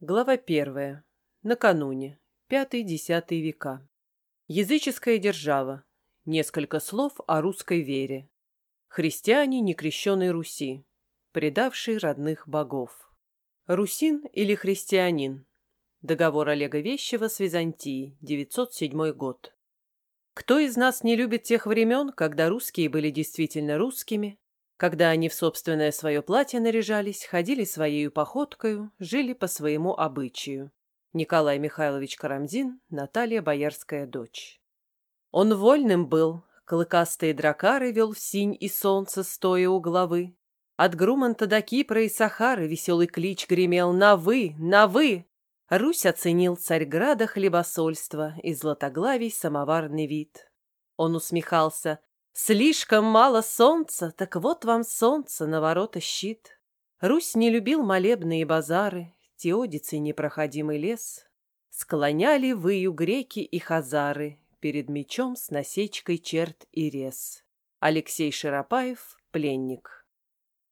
Глава первая. Накануне. Пятый-десятый века. Языческая держава. Несколько слов о русской вере. Христиане некрещенной Руси, предавший родных богов. Русин или христианин. Договор Олега Вещева с Византией, 907 год. Кто из нас не любит тех времен, когда русские были действительно русскими, когда они в собственное свое платье наряжались, ходили своею походкою, жили по своему обычаю. Николай Михайлович Карамзин, Наталья Боярская дочь. Он вольным был, клыкастые дракары вел в синь и солнце, стоя у главы. От Груманта до Кипра и Сахары веселый клич гремел «На вы! На вы!» Русь оценил Царьграда хлебосольство и златоглавий самоварный вид. Он усмехался Слишком мало солнца, так вот вам солнце на ворота щит. Русь не любил молебные базары, Теодицей непроходимый лес. Склоняли выю греки и хазары Перед мечом с насечкой черт и рез. Алексей Широпаев, пленник.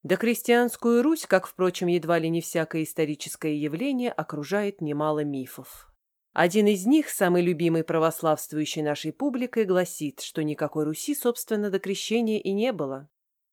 Да крестьянскую Русь, как, впрочем, едва ли не всякое историческое явление, окружает немало мифов. Один из них, самый любимый православствующий нашей публикой, гласит, что никакой Руси, собственно, до крещения и не было.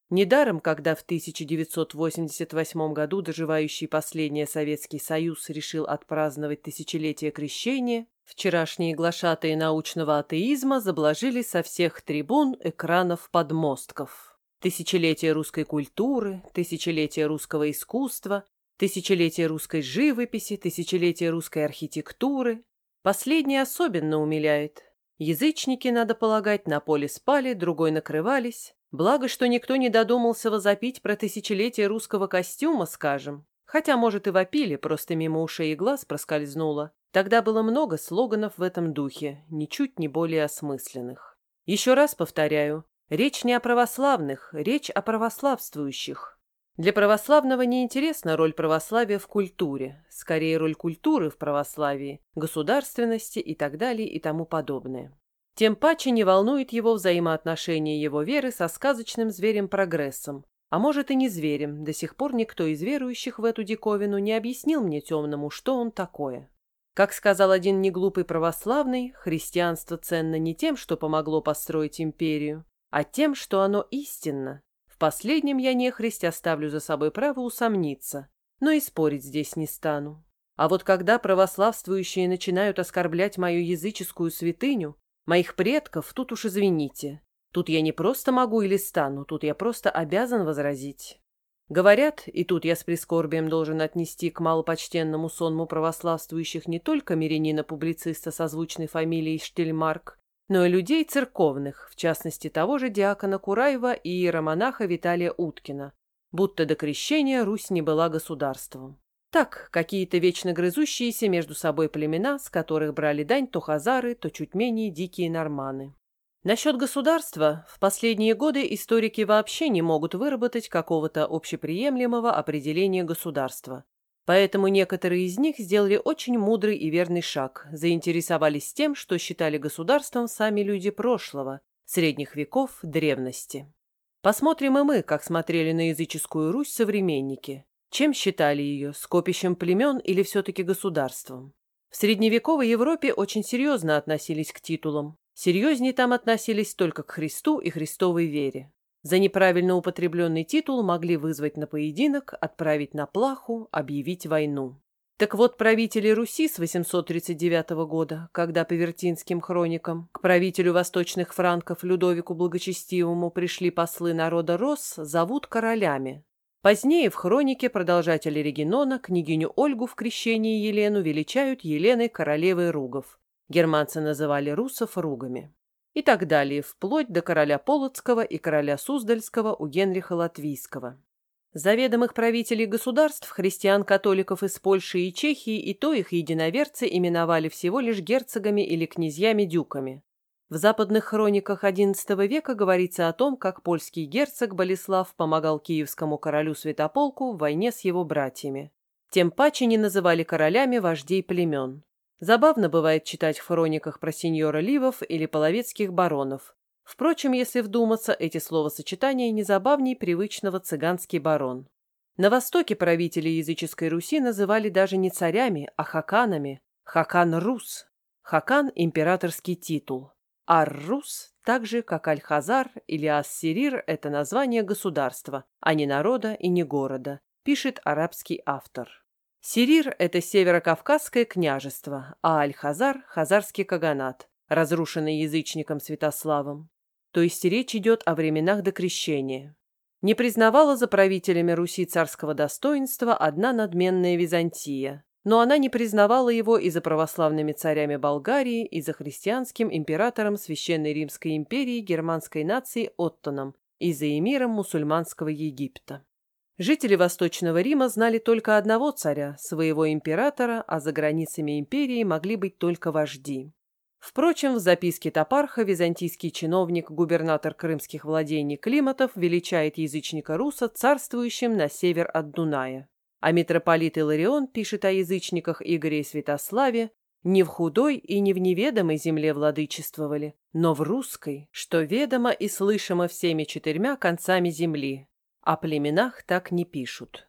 Недаром, когда в 1988 году доживающий последний Советский Союз решил отпраздновать тысячелетие крещения, вчерашние глашатые научного атеизма заблажили со всех трибун, экранов, подмостков. Тысячелетие русской культуры, тысячелетие русского искусства, тысячелетие русской живописи, тысячелетие русской архитектуры, Последнее особенно умиляет. Язычники, надо полагать, на поле спали, другой накрывались. Благо, что никто не додумался возопить про тысячелетие русского костюма, скажем. Хотя, может, и вопили, просто мимо ушей и глаз проскользнуло. Тогда было много слоганов в этом духе, ничуть не более осмысленных. Еще раз повторяю, речь не о православных, речь о православствующих. Для православного не интересна роль православия в культуре, скорее роль культуры в православии, государственности и так далее и тому подобное. Тем паче не волнует его взаимоотношения его веры со сказочным зверем-прогрессом, а может и не зверем, до сих пор никто из верующих в эту диковину не объяснил мне темному, что он такое. Как сказал один неглупый православный, христианство ценно не тем, что помогло построить империю, а тем, что оно истинно, последнем я нехристь оставлю за собой право усомниться, но и спорить здесь не стану. А вот когда православствующие начинают оскорблять мою языческую святыню, моих предков, тут уж извините. Тут я не просто могу или стану, тут я просто обязан возразить. Говорят, и тут я с прискорбием должен отнести к малопочтенному сонму православствующих не только мирянина-публициста созвучной фамилией Штельмарк, но и людей церковных, в частности того же диакона Кураева и иеромонаха Виталия Уткина, будто до крещения Русь не была государством. Так, какие-то вечно грызущиеся между собой племена, с которых брали дань то хазары, то чуть менее дикие норманы. Насчет государства в последние годы историки вообще не могут выработать какого-то общеприемлемого определения государства, Поэтому некоторые из них сделали очень мудрый и верный шаг, заинтересовались тем, что считали государством сами люди прошлого, средних веков, древности. Посмотрим и мы, как смотрели на языческую Русь современники. Чем считали ее, скопищем племен или все-таки государством? В средневековой Европе очень серьезно относились к титулам. Серьезнее там относились только к Христу и Христовой вере. За неправильно употребленный титул могли вызвать на поединок, отправить на плаху, объявить войну. Так вот, правители Руси с 839 года, когда по вертинским хроникам к правителю восточных франков Людовику Благочестивому пришли послы народа Рос, зовут королями. Позднее в хронике продолжатели Регинона княгиню Ольгу в крещении Елену величают Еленой королевой Ругов. Германцы называли русов Ругами и так далее, вплоть до короля Полоцкого и короля Суздальского у Генриха Латвийского. Заведомых правителей государств, христиан-католиков из Польши и Чехии, и то их единоверцы именовали всего лишь герцогами или князьями-дюками. В западных хрониках XI века говорится о том, как польский герцог Болеслав помогал киевскому королю Святополку в войне с его братьями. Тем паче не называли королями вождей племен. Забавно бывает читать в хрониках про сеньора Ливов или половецких баронов. Впрочем, если вдуматься, эти словосочетания не забавней привычного цыганский барон. На востоке правители языческой Руси называли даже не царями, а хаканами. Хакан-Рус. Хакан – императорский титул. Ар-Рус, так же, как Аль-Хазар или Ас-Сирир – это название государства, а не народа и не города, пишет арабский автор. Сирир – это северокавказское княжество, а Аль-Хазар – хазарский каганат, разрушенный язычником Святославом. То есть речь идет о временах до крещения. Не признавала за правителями Руси царского достоинства одна надменная Византия, но она не признавала его и за православными царями Болгарии, и за христианским императором Священной Римской империи германской нации Оттоном, и за эмиром мусульманского Египта. Жители Восточного Рима знали только одного царя, своего императора, а за границами империи могли быть только вожди. Впрочем, в записке Топарха византийский чиновник, губернатор крымских владений Климатов величает язычника Руса царствующим на север от Дуная. А митрополит Иларион пишет о язычниках Игоре и Святославе не в худой и не в неведомой земле владычествовали, но в русской, что ведомо и слышимо всеми четырьмя концами земли. О племенах так не пишут.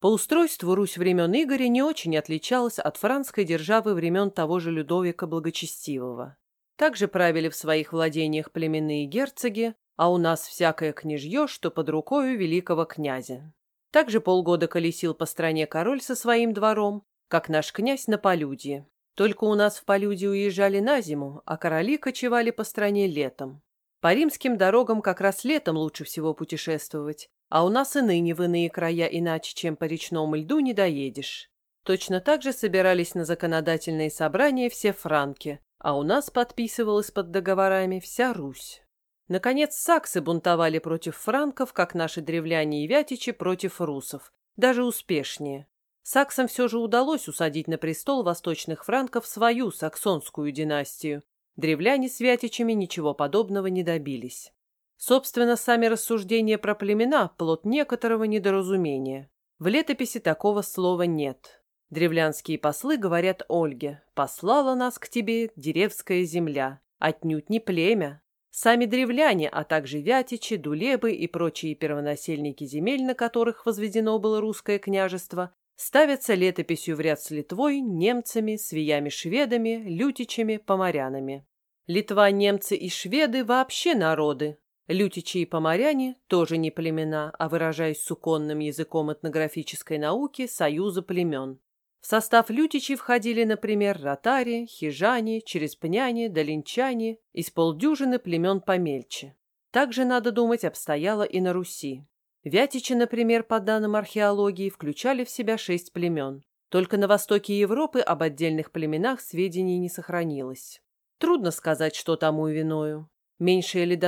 По устройству Русь времен Игоря не очень отличалась от французской державы времен того же Людовика Благочестивого. Также правили в своих владениях племенные герцоги, а у нас всякое княжье, что под рукою великого князя. Также полгода колесил по стране король со своим двором, как наш князь на полюдье. Только у нас в полюдье уезжали на зиму, а короли кочевали по стране летом. По римским дорогам как раз летом лучше всего путешествовать, а у нас и ныне в иные края иначе, чем по речному льду, не доедешь. Точно так же собирались на законодательные собрания все франки, а у нас подписывалась под договорами вся Русь. Наконец, саксы бунтовали против франков, как наши древляне и вятичи против русов, даже успешнее. Саксам все же удалось усадить на престол восточных франков свою саксонскую династию. Древляне с вятичами ничего подобного не добились. Собственно, сами рассуждения про племена – плод некоторого недоразумения. В летописи такого слова нет. Древлянские послы говорят Ольге «Послала нас к тебе деревская земля, отнюдь не племя». Сами древляне, а также вятичи, дулебы и прочие первонасельники земель, на которых возведено было русское княжество, ставятся летописью в ряд с Литвой, немцами, свиями-шведами, лютичами, поморянами. Литва, немцы и шведы вообще народы, Лютичи и поморяне тоже не племена, а, выражаясь суконным языком этнографической науки, союза племен. В состав лютичей входили, например, ротари, хижане, череспняне, долинчане из полдюжины племен помельче. Также, надо думать, обстояло и на Руси. Вятичи, например, по данным археологии, включали в себя шесть племен. Только на востоке Европы об отдельных племенах сведений не сохранилось. Трудно сказать, что тому виною. Меньшая ли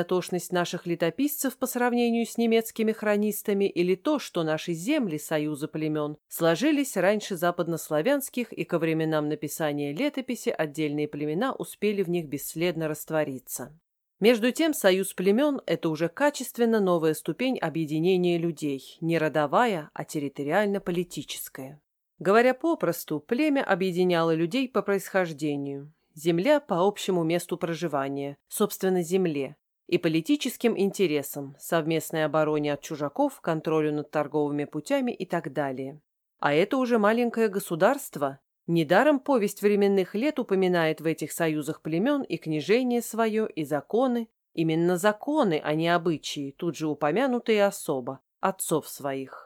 наших летописцев по сравнению с немецкими хронистами или то, что наши земли союза племен сложились раньше западнославянских и ко временам написания летописи отдельные племена успели в них бесследно раствориться. Между тем, союз племен – это уже качественно новая ступень объединения людей, не родовая, а территориально-политическая. Говоря попросту, племя объединяло людей по происхождению, земля по общему месту проживания, собственно, земле, и политическим интересам, совместной обороне от чужаков, контролю над торговыми путями и так далее. А это уже маленькое государство. Недаром повесть временных лет упоминает в этих союзах племен и княжение свое, и законы. Именно законы, а не обычаи, тут же упомянутые особо, отцов своих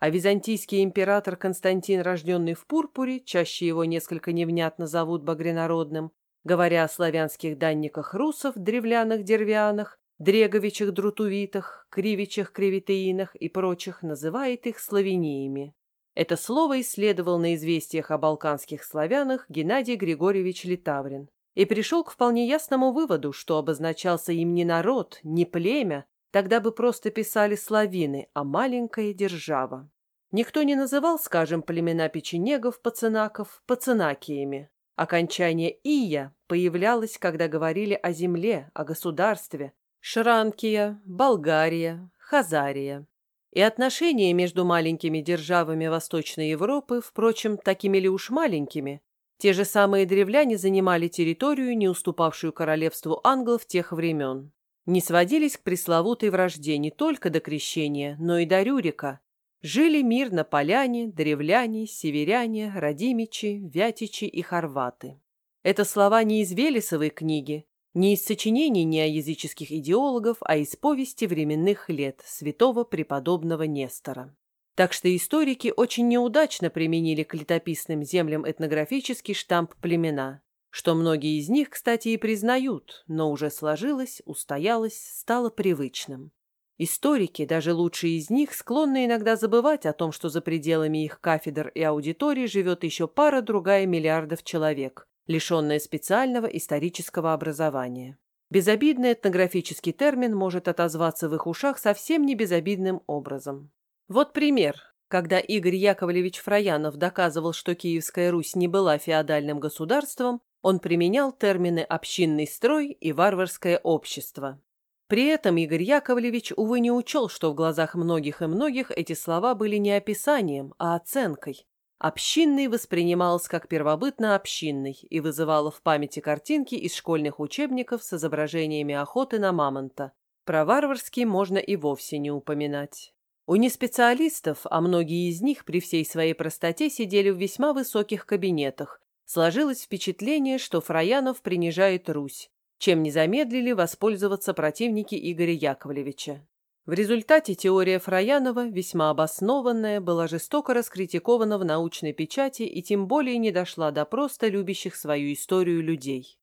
а византийский император Константин, рожденный в Пурпуре, чаще его несколько невнятно зовут Багринародным, говоря о славянских данниках русов, древлянах дервянах, дреговичах друтувитах, кривичах кривитеинах и прочих, называет их славяниями. Это слово исследовал на известиях о балканских славянах Геннадий Григорьевич Литаврин и пришел к вполне ясному выводу, что обозначался им не народ, не племя, Тогда бы просто писали славины, а маленькая держава. Никто не называл, скажем, племена печенегов, пацанаков, пацанакиями. Окончание «ия» появлялось, когда говорили о земле, о государстве. Шранкия, Болгария, Хазария. И отношения между маленькими державами Восточной Европы, впрочем, такими ли уж маленькими, те же самые древляне занимали территорию, не уступавшую королевству англов тех времен не сводились к пресловутой вражде не только до крещения, но и до Рюрика. Жили мирно поляне, древляне, северяне, родимичи, вятичи и хорваты. Это слова не из Велесовой книги, не из сочинений неоязыческих идеологов, а из повести временных лет святого преподобного Нестора. Так что историки очень неудачно применили к летописным землям этнографический штамп племена, что многие из них, кстати, и признают, но уже сложилось, устоялось, стало привычным. Историки, даже лучшие из них, склонны иногда забывать о том, что за пределами их кафедр и аудиторий живет еще пара-другая миллиардов человек, лишенная специального исторического образования. Безобидный этнографический термин может отозваться в их ушах совсем не безобидным образом. Вот пример. Когда Игорь Яковлевич Фраянов доказывал, что Киевская Русь не была феодальным государством, он применял термины «общинный строй» и «варварское общество». При этом Игорь Яковлевич, увы, не учел, что в глазах многих и многих эти слова были не описанием, а оценкой. Общинный воспринимался как первобытно-общинный и вызывало в памяти картинки из школьных учебников с изображениями охоты на мамонта. Про варварский можно и вовсе не упоминать. У неспециалистов, а многие из них при всей своей простоте сидели в весьма высоких кабинетах, сложилось впечатление, что Фраянов принижает Русь, чем не замедлили воспользоваться противники Игоря Яковлевича. В результате теория Фраянова, весьма обоснованная, была жестоко раскритикована в научной печати и тем более не дошла до просто любящих свою историю людей.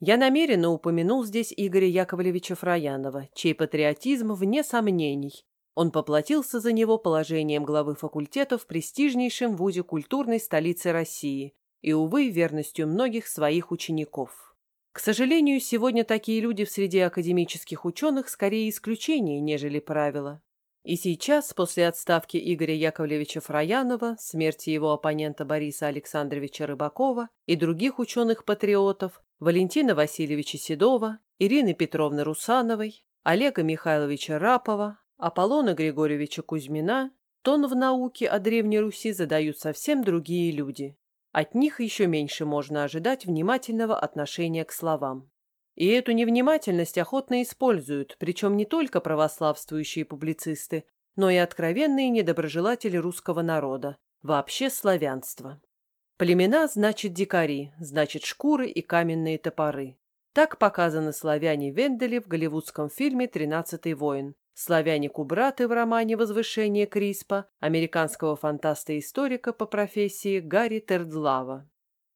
Я намеренно упомянул здесь Игоря Яковлевича Фраянова, чей патриотизм вне сомнений. Он поплатился за него положением главы факультета в престижнейшем вузе культурной столицы России и, увы, верностью многих своих учеников. К сожалению, сегодня такие люди в среде академических ученых скорее исключение, нежели правило. И сейчас, после отставки Игоря Яковлевича Фраянова, смерти его оппонента Бориса Александровича Рыбакова и других ученых-патриотов, Валентина Васильевича Седова, Ирины Петровны Русановой, Олега Михайловича Рапова, Аполлона Григорьевича Кузьмина, тон в науке о Древней Руси задают совсем другие люди. От них еще меньше можно ожидать внимательного отношения к словам. И эту невнимательность охотно используют, причем не только православствующие публицисты, но и откровенные недоброжелатели русского народа, вообще славянства. Племена значит дикари, значит шкуры и каменные топоры. Так показаны славяне Вендели в голливудском фильме «Тринадцатый воин», славяне-кубраты в романе «Возвышение Криспа» американского фантаста-историка по профессии Гарри Тердлава.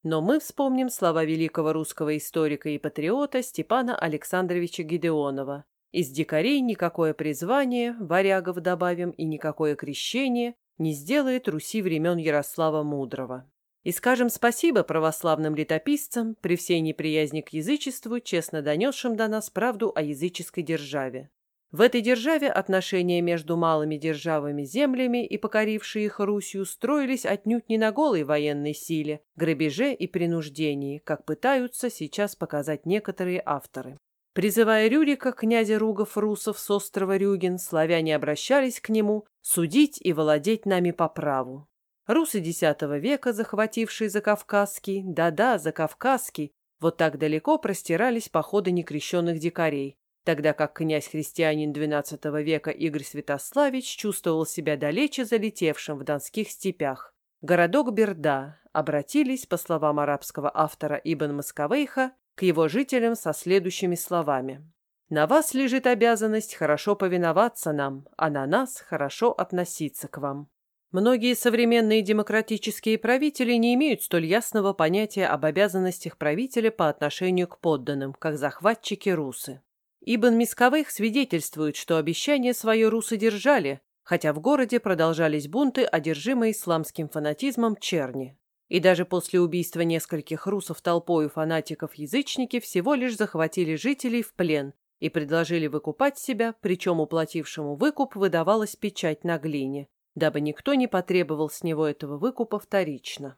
Но мы вспомним слова великого русского историка и патриота Степана Александровича Гидеонова. Из дикарей никакое призвание, варягов добавим, и никакое крещение не сделает Руси времен Ярослава Мудрого. И скажем спасибо православным летописцам, при всей неприязни к язычеству, честно донесшим до нас правду о языческой державе. В этой державе отношения между малыми державами землями и покорившей их Русью строились отнюдь не на голой военной силе, грабеже и принуждении, как пытаются сейчас показать некоторые авторы. Призывая Рюрика, князя Ругов Русов с острова Рюген, славяне обращались к нему судить и владеть нами по праву. Русы X века, захватившие Закавказский, да-да, Закавказский, вот так далеко простирались походы некрещенных дикарей, тогда как князь-христианин XII века Игорь Святославич чувствовал себя далече залетевшим в донских степях. Городок Берда обратились, по словам арабского автора Ибн Масковейха, к его жителям со следующими словами. «На вас лежит обязанность хорошо повиноваться нам, а на нас хорошо относиться к вам». Многие современные демократические правители не имеют столь ясного понятия об обязанностях правителя по отношению к подданным, как захватчики-русы. Ибн Мисковых свидетельствует, что обещание свое русы держали, хотя в городе продолжались бунты, одержимые исламским фанатизмом черни. И даже после убийства нескольких русов толпою фанатиков-язычники всего лишь захватили жителей в плен и предложили выкупать себя, причем уплатившему выкуп выдавалась печать на глине, дабы никто не потребовал с него этого выкупа вторично.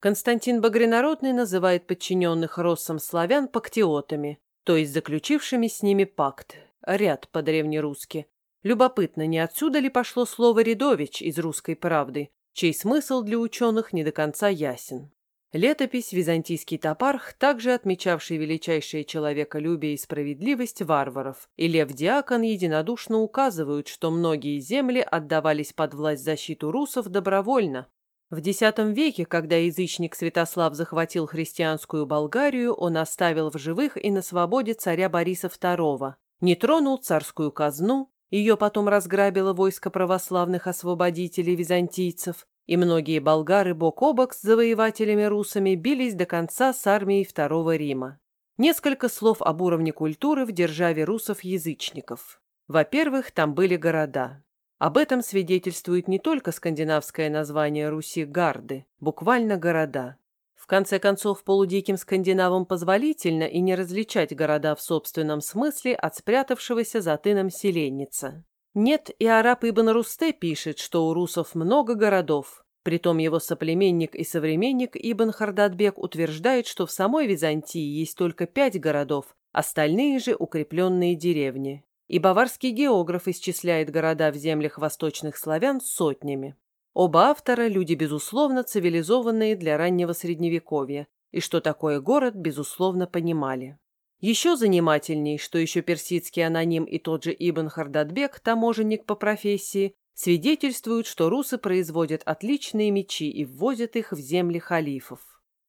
Константин Багринародный называет подчиненных россам славян пактиотами, то есть заключившими с ними пакт, ряд по-древнерусски. Любопытно, не отсюда ли пошло слово «рядович» из «Русской правды», чей смысл для ученых не до конца ясен. Летопись «Византийский топарх», также отмечавший величайшее человеколюбие и справедливость варваров, и Лев Диакон единодушно указывают, что многие земли отдавались под власть защиту русов добровольно. В X веке, когда язычник Святослав захватил христианскую Болгарию, он оставил в живых и на свободе царя Бориса II, не тронул царскую казну, ее потом разграбило войско православных освободителей византийцев, и многие болгары бок о бок с завоевателями-русами бились до конца с армией Второго Рима. Несколько слов об уровне культуры в державе русов-язычников. Во-первых, там были города. Об этом свидетельствует не только скандинавское название Руси «гарды», буквально «города». В конце концов, полудиким скандинавам позволительно и не различать города в собственном смысле от спрятавшегося за тыном селенница. Нет, и араб Ибн Русте пишет, что у русов много городов. Притом его соплеменник и современник Ибн Хардадбек утверждает, что в самой Византии есть только пять городов, остальные же укрепленные деревни. И баварский географ исчисляет города в землях восточных славян сотнями. Оба автора – люди, безусловно, цивилизованные для раннего Средневековья, и что такое город, безусловно, понимали. Еще занимательней, что еще персидский аноним и тот же Ибн Хардадбек, таможенник по профессии, свидетельствуют, что русы производят отличные мечи и ввозят их в земли халифов.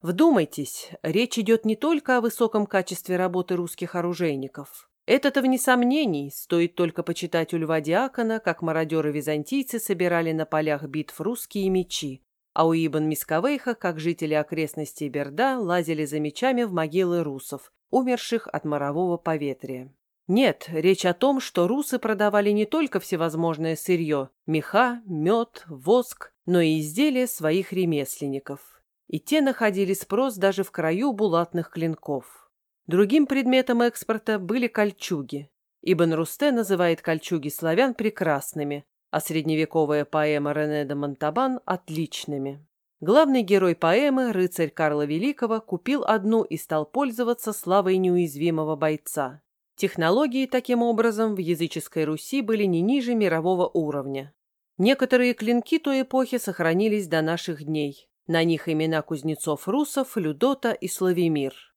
Вдумайтесь, речь идет не только о высоком качестве работы русских оружейников. Это-то вне сомнений, стоит только почитать у Льва Диакона, как мародеры-византийцы собирали на полях битв русские мечи, а у Ибн Мисковейха, как жители окрестностей Берда, лазили за мечами в могилы русов, умерших от морового поветрия. Нет, речь о том, что русы продавали не только всевозможное сырье – меха, мед, воск, но и изделия своих ремесленников. И те находили спрос даже в краю булатных клинков. Другим предметом экспорта были кольчуги. Ибн Русте называет кольчуги славян прекрасными, а средневековая поэма Рене де Монтабан – отличными. Главный герой поэмы, рыцарь Карла Великого, купил одну и стал пользоваться славой неуязвимого бойца. Технологии, таким образом, в языческой Руси были не ниже мирового уровня. Некоторые клинки той эпохи сохранились до наших дней. На них имена кузнецов русов, Людота и Славимир.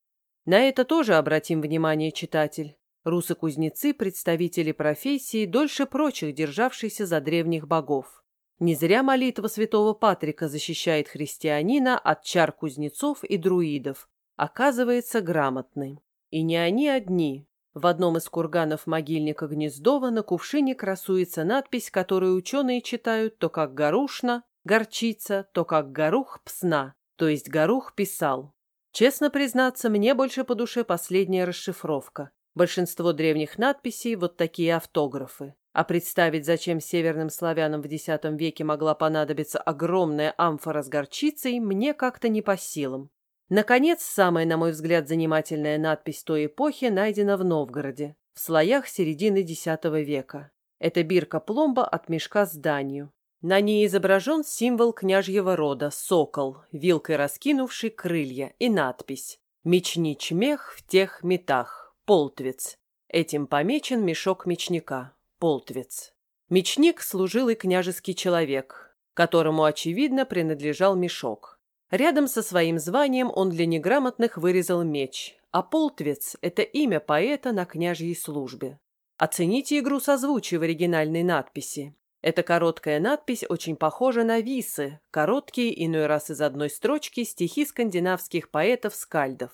На это тоже обратим внимание, читатель. Русы-кузнецы – представители профессии, дольше прочих державшиеся за древних богов. Не зря молитва святого Патрика защищает христианина от чар кузнецов и друидов. Оказывается, грамотный. И не они одни. В одном из курганов могильника Гнездова на кувшине красуется надпись, которую ученые читают то как «горушна», «горчица», то как «горух псна», то есть «горух писал». Честно признаться, мне больше по душе последняя расшифровка. Большинство древних надписей – вот такие автографы. А представить, зачем северным славянам в X веке могла понадобиться огромная амфора с горчицей, мне как-то не по силам. Наконец, самая, на мой взгляд, занимательная надпись той эпохи найдена в Новгороде, в слоях середины X века. Это бирка пломба от мешка с данью. На ней изображен символ княжьего рода – сокол, вилкой раскинувший крылья, и надпись «Мечни чмех в тех метах, полтвец». Этим помечен мешок мечника. Полтвец. Мечник служил и княжеский человек, которому, очевидно, принадлежал мешок. Рядом со своим званием он для неграмотных вырезал меч, а Полтвец – это имя поэта на княжьей службе. Оцените игру созвучия в оригинальной надписи. Эта короткая надпись очень похожа на висы, короткие, иной раз из одной строчки, стихи скандинавских поэтов-скальдов.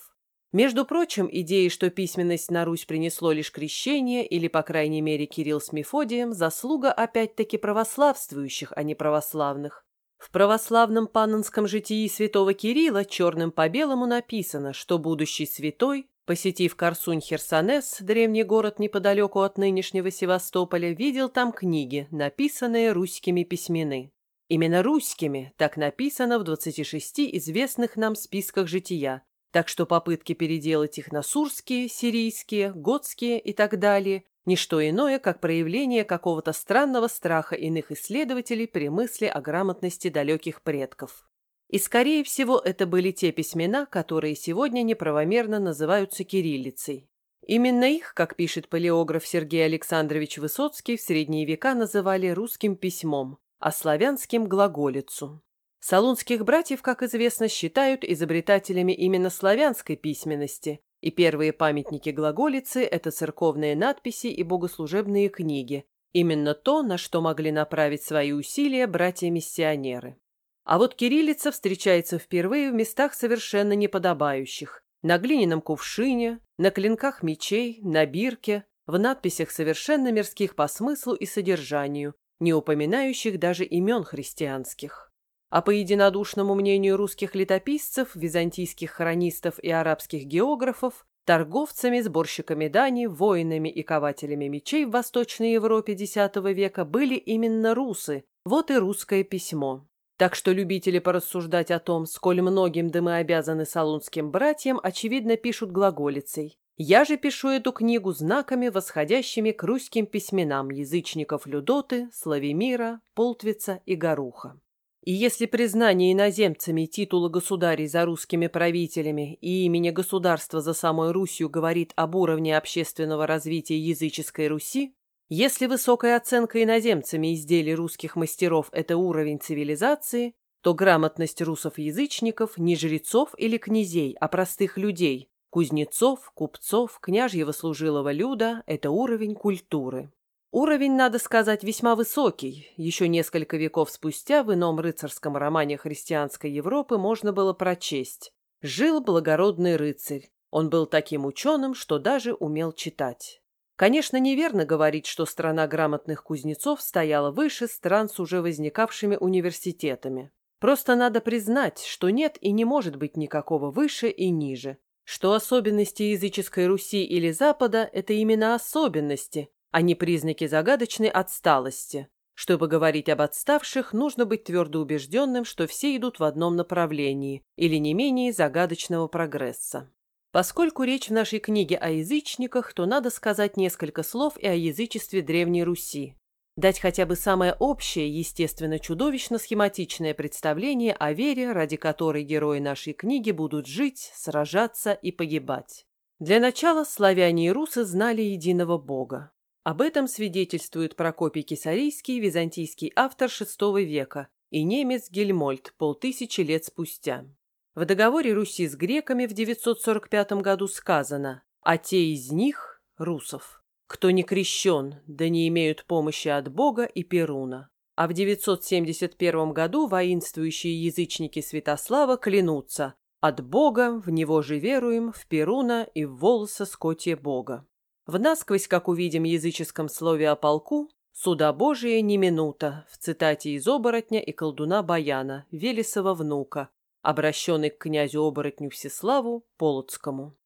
Между прочим, идеи, что письменность на Русь принесло лишь крещение, или, по крайней мере, Кирилл с Мефодием, заслуга опять-таки православствующих, а не православных. В православном панонском житии святого Кирилла черным по белому написано, что будущий святой, посетив Корсунь-Херсонес, древний город неподалеку от нынешнего Севастополя, видел там книги, написанные русскими письмены. Именно русскими, так написано в 26 известных нам списках жития, так что попытки переделать их на сурские, сирийские, готские и так далее – ничто иное, как проявление какого-то странного страха иных исследователей при мысли о грамотности далеких предков. И, скорее всего, это были те письмена, которые сегодня неправомерно называются кириллицей. Именно их, как пишет палеограф Сергей Александрович Высоцкий, в средние века называли русским письмом, а славянским – глаголицу. Салунских братьев, как известно, считают изобретателями именно славянской письменности, и первые памятники глаголицы – это церковные надписи и богослужебные книги, именно то, на что могли направить свои усилия братья-миссионеры. А вот кириллица встречается впервые в местах совершенно неподобающих – на глиняном кувшине, на клинках мечей, на бирке, в надписях совершенно мирских по смыслу и содержанию, не упоминающих даже имен христианских а по единодушному мнению русских летописцев, византийских хронистов и арабских географов, торговцами, сборщиками дани, воинами и кователями мечей в Восточной Европе X века были именно русы, вот и русское письмо. Так что любители порассуждать о том, сколь многим да мы обязаны салунским братьям, очевидно пишут глаголицей. Я же пишу эту книгу знаками, восходящими к русским письменам язычников Людоты, Славимира, Полтвица и Горуха. И если признание иноземцами титула государей за русскими правителями и имени государства за самой Русью говорит об уровне общественного развития языческой Руси, если высокая оценка иноземцами изделий русских мастеров – это уровень цивилизации, то грамотность русов-язычников не жрецов или князей, а простых людей – кузнецов, купцов, княжьего служилого люда – это уровень культуры. Уровень, надо сказать, весьма высокий. Еще несколько веков спустя в ином рыцарском романе христианской Европы можно было прочесть. Жил благородный рыцарь. Он был таким ученым, что даже умел читать. Конечно, неверно говорить, что страна грамотных кузнецов стояла выше стран с уже возникавшими университетами. Просто надо признать, что нет и не может быть никакого выше и ниже. Что особенности языческой Руси или Запада – это именно особенности, а не признаки загадочной отсталости. Чтобы говорить об отставших, нужно быть твердо убежденным, что все идут в одном направлении или не менее загадочного прогресса. Поскольку речь в нашей книге о язычниках, то надо сказать несколько слов и о язычестве Древней Руси. Дать хотя бы самое общее, естественно, чудовищно схематичное представление о вере, ради которой герои нашей книги будут жить, сражаться и погибать. Для начала славяне и русы знали единого бога. Об этом свидетельствует Прокопий Кисарийский, византийский автор VI века, и немец Гельмольд полтысячи лет спустя. В договоре Руси с греками в 945 году сказано «А те из них, русов, кто не крещен, да не имеют помощи от Бога и Перуна». А в 971 году воинствующие язычники Святослава клянутся «От Бога в него же веруем, в Перуна и в волоса скотье Бога». В насквозь, как увидим, языческом слове о полку, «Суда Божия не минута» в цитате из «Оборотня» и колдуна Баяна, Велесова внука, обращенный к князю-оборотню Всеславу Полоцкому.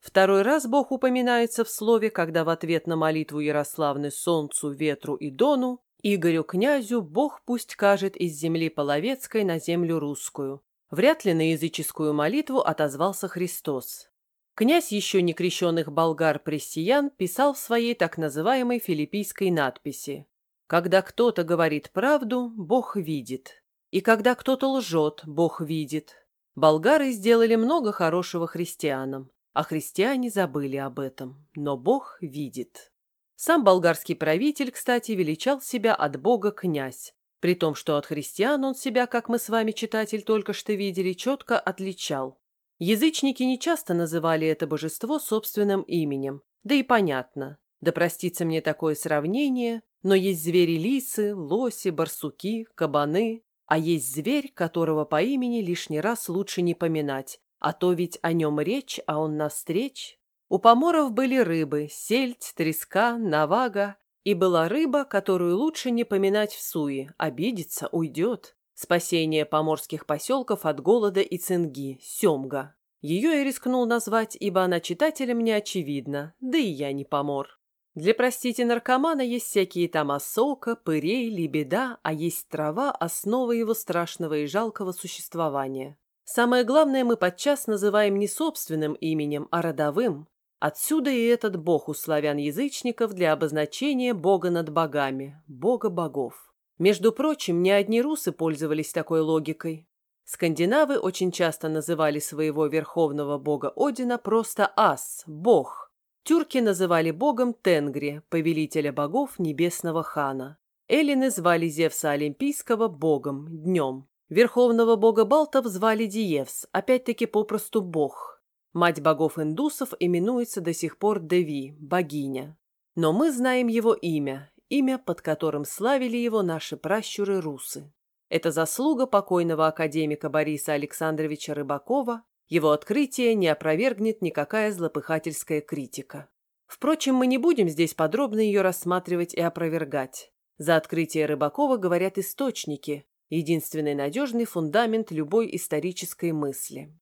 Второй раз Бог упоминается в слове, когда в ответ на молитву Ярославны Солнцу, Ветру и Дону Игорю князю Бог пусть кажет из земли половецкой на землю русскую. Вряд ли на языческую молитву отозвался Христос. Князь еще не крещенных болгар-прессиян писал в своей так называемой филиппийской надписи «Когда кто-то говорит правду, Бог видит, и когда кто-то лжет, Бог видит». Болгары сделали много хорошего христианам, а христиане забыли об этом, но Бог видит. Сам болгарский правитель, кстати, величал себя от Бога князь, при том, что от христиан он себя, как мы с вами, читатель, только что видели, четко отличал. Язычники нечасто называли это божество собственным именем, да и понятно. Да простится мне такое сравнение, но есть звери-лисы, лоси, барсуки, кабаны, а есть зверь, которого по имени лишний раз лучше не поминать, а то ведь о нем речь, а он навстреч. У поморов были рыбы, сельдь, треска, навага, и была рыба, которую лучше не поминать в суе, обидится, уйдет. Спасение поморских поселков от голода и цинги, семга. Ее я рискнул назвать, ибо она читателям не очевидна, да и я не помор. Для, простите, наркомана есть всякие там осока, пырей, лебеда, а есть трава, основа его страшного и жалкого существования. Самое главное мы подчас называем не собственным именем, а родовым. Отсюда и этот бог у славян-язычников для обозначения бога над богами, бога богов. Между прочим, не одни русы пользовались такой логикой. Скандинавы очень часто называли своего верховного бога Одина просто Ас, бог. Тюрки называли богом Тенгри, повелителя богов небесного хана. Эллины звали Зевса Олимпийского богом, днем. Верховного бога балтов звали Диевс, опять-таки попросту бог. Мать богов индусов именуется до сих пор Деви, богиня. Но мы знаем его имя, имя, под которым славили его наши пращуры-русы. Это заслуга покойного академика Бориса Александровича Рыбакова, его открытие не опровергнет никакая злопыхательская критика. Впрочем, мы не будем здесь подробно ее рассматривать и опровергать. За открытие Рыбакова говорят источники, единственный надежный фундамент любой исторической мысли.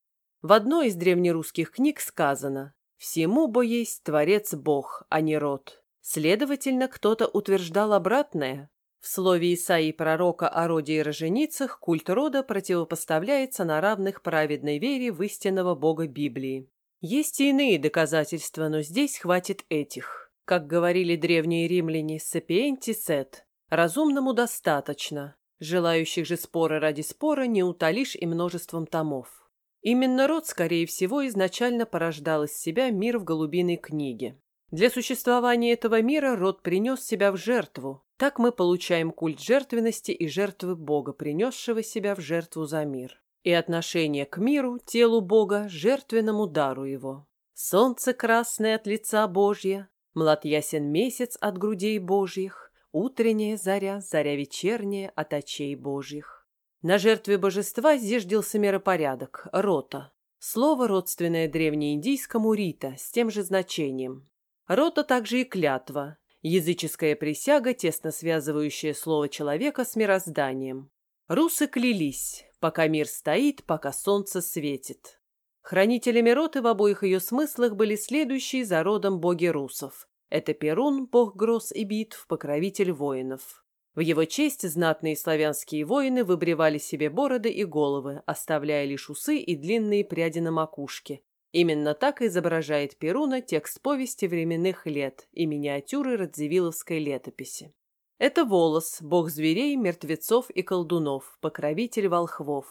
В одной из древнерусских книг сказано «Всему бо есть Творец Бог, а не род». Следовательно, кто-то утверждал обратное. В слове Исаии пророка о роде и роженицах культ рода противопоставляется на равных праведной вере в истинного Бога Библии. Есть и иные доказательства, но здесь хватит этих. Как говорили древние римляне, «сапиенти сет» – разумному достаточно. Желающих же спора ради спора не утолишь и множеством томов. Именно род, скорее всего, изначально порождал из себя мир в голубиной книге. Для существования этого мира род принес себя в жертву. Так мы получаем культ жертвенности и жертвы Бога, принесшего себя в жертву за мир и отношение к миру, телу Бога, жертвенному дару его. Солнце красное от лица Божья, млад ясен месяц от грудей Божьих, утренняя заря, заря вечерняя от очей Божьих. На жертве божества зиждился миропорядок, рота. Слово, родственное древнеиндийскому рита, с тем же значением. Рота также и клятва, языческая присяга, тесно связывающая слово человека с мирозданием. Русы клялись, пока мир стоит, пока солнце светит. Хранителями роты в обоих ее смыслах были следующие за родом боги русов. Это Перун, бог гроз и битв, покровитель воинов. В его честь знатные славянские воины выбривали себе бороды и головы, оставляя лишь усы и длинные пряди на макушке. Именно так изображает Перуна текст повести временных лет и миниатюры Радзивилловской летописи. Это волос, бог зверей, мертвецов и колдунов, покровитель волхвов.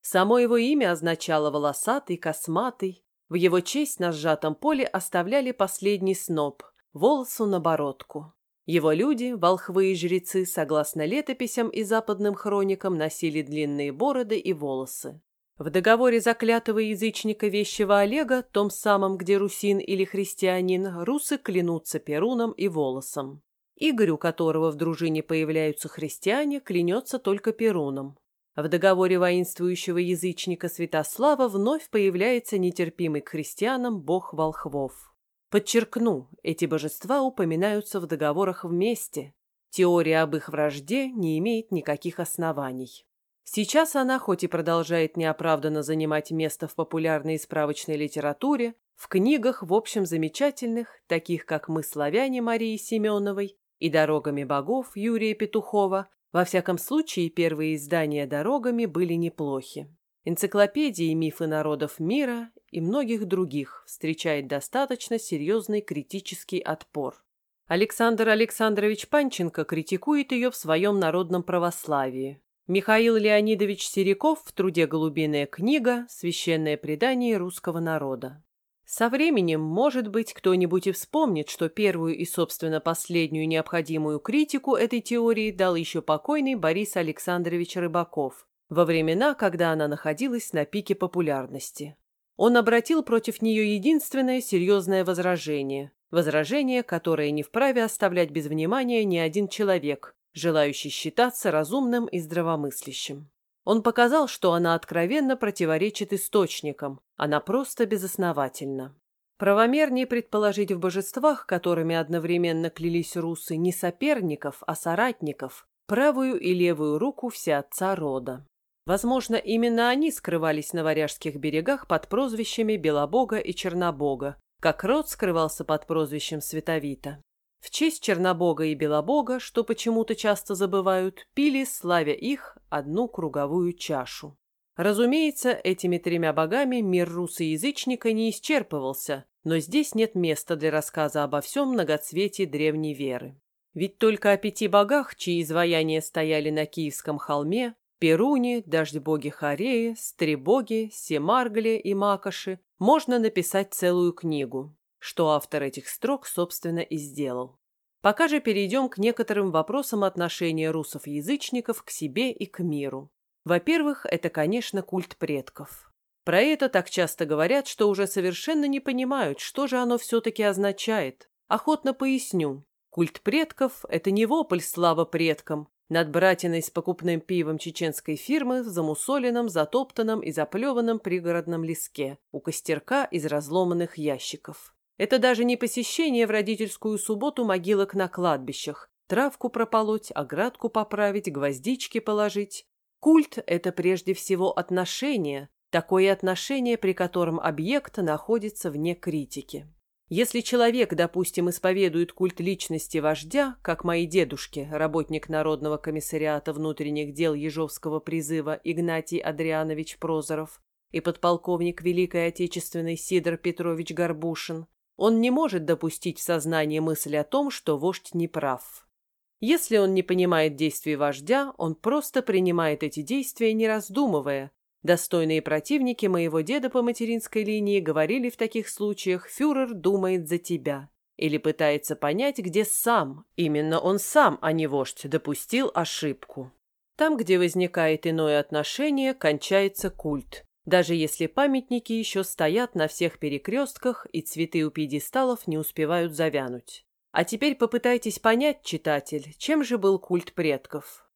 Само его имя означало «волосатый», «косматый». В его честь на сжатом поле оставляли последний сноп – волосу на бородку. Его люди, волхвы и жрецы, согласно летописям и западным хроникам, носили длинные бороды и волосы. В договоре заклятого язычника вещего Олега, том самом, где русин или христианин, русы клянутся перуном и волосом. Игорь, у которого в дружине появляются христиане, клянется только Перуном. В договоре воинствующего язычника Святослава вновь появляется нетерпимый к христианам бог волхвов. Подчеркну, эти божества упоминаются в договорах вместе. Теория об их вражде не имеет никаких оснований. Сейчас она, хоть и продолжает неоправданно занимать место в популярной справочной литературе, в книгах, в общем, замечательных, таких как «Мы славяне» Марии Семеновой и «Дорогами богов» Юрия Петухова, во всяком случае, первые издания «Дорогами» были неплохи. Энциклопедии «Мифы народов мира» и многих других встречает достаточно серьезный критический отпор. Александр Александрович Панченко критикует ее в своем народном православии. Михаил Леонидович Сериков в труде «Голубиная книга. Священное предание русского народа». Со временем, может быть, кто-нибудь и вспомнит, что первую и, собственно, последнюю необходимую критику этой теории дал еще покойный Борис Александрович Рыбаков во времена, когда она находилась на пике популярности. Он обратил против нее единственное серьезное возражение, возражение, которое не вправе оставлять без внимания ни один человек, желающий считаться разумным и здравомыслящим. Он показал, что она откровенно противоречит источникам, она просто безосновательна. Правомернее предположить в божествах, которыми одновременно клялись русы, не соперников, а соратников, правую и левую руку всеотца рода. Возможно, именно они скрывались на варяжских берегах под прозвищами Белобога и Чернобога, как род скрывался под прозвищем Световита. В честь Чернобога и Белобога, что почему-то часто забывают, пили, славя их, одну круговую чашу. Разумеется, этими тремя богами мир руса-язычника не исчерпывался, но здесь нет места для рассказа обо всем многоцветии древней веры. Ведь только о пяти богах, чьи изваяния стояли на Киевском холме, Перуне, дождь-боги Хареи, Стребоги, Семаргле и Макоши, можно написать целую книгу что автор этих строк, собственно, и сделал. Пока же перейдем к некоторым вопросам отношения русов-язычников к себе и к миру. Во-первых, это, конечно, культ предков. Про это так часто говорят, что уже совершенно не понимают, что же оно все-таки означает. Охотно поясню. Культ предков – это не вопль слава предкам, над братиной с покупным пивом чеченской фирмы в замусоленном, затоптанном и заплеванном пригородном леске у костерка из разломанных ящиков. Это даже не посещение в родительскую субботу могилок на кладбищах, травку прополоть, оградку поправить, гвоздички положить. Культ – это прежде всего отношение, такое отношение, при котором объект находится вне критики. Если человек, допустим, исповедует культ личности вождя, как мои дедушки, работник Народного комиссариата внутренних дел Ежовского призыва Игнатий Адрианович Прозоров и подполковник Великой Отечественной Сидор Петрович Горбушин, он не может допустить в сознании мысль о том, что вождь не прав. Если он не понимает действий вождя, он просто принимает эти действия, не раздумывая, Достойные противники моего деда по материнской линии говорили в таких случаях «фюрер думает за тебя» или пытается понять, где сам, именно он сам, а не вождь, допустил ошибку. Там, где возникает иное отношение, кончается культ. Даже если памятники еще стоят на всех перекрестках и цветы у пьедесталов не успевают завянуть. А теперь попытайтесь понять, читатель, чем же был культ предков.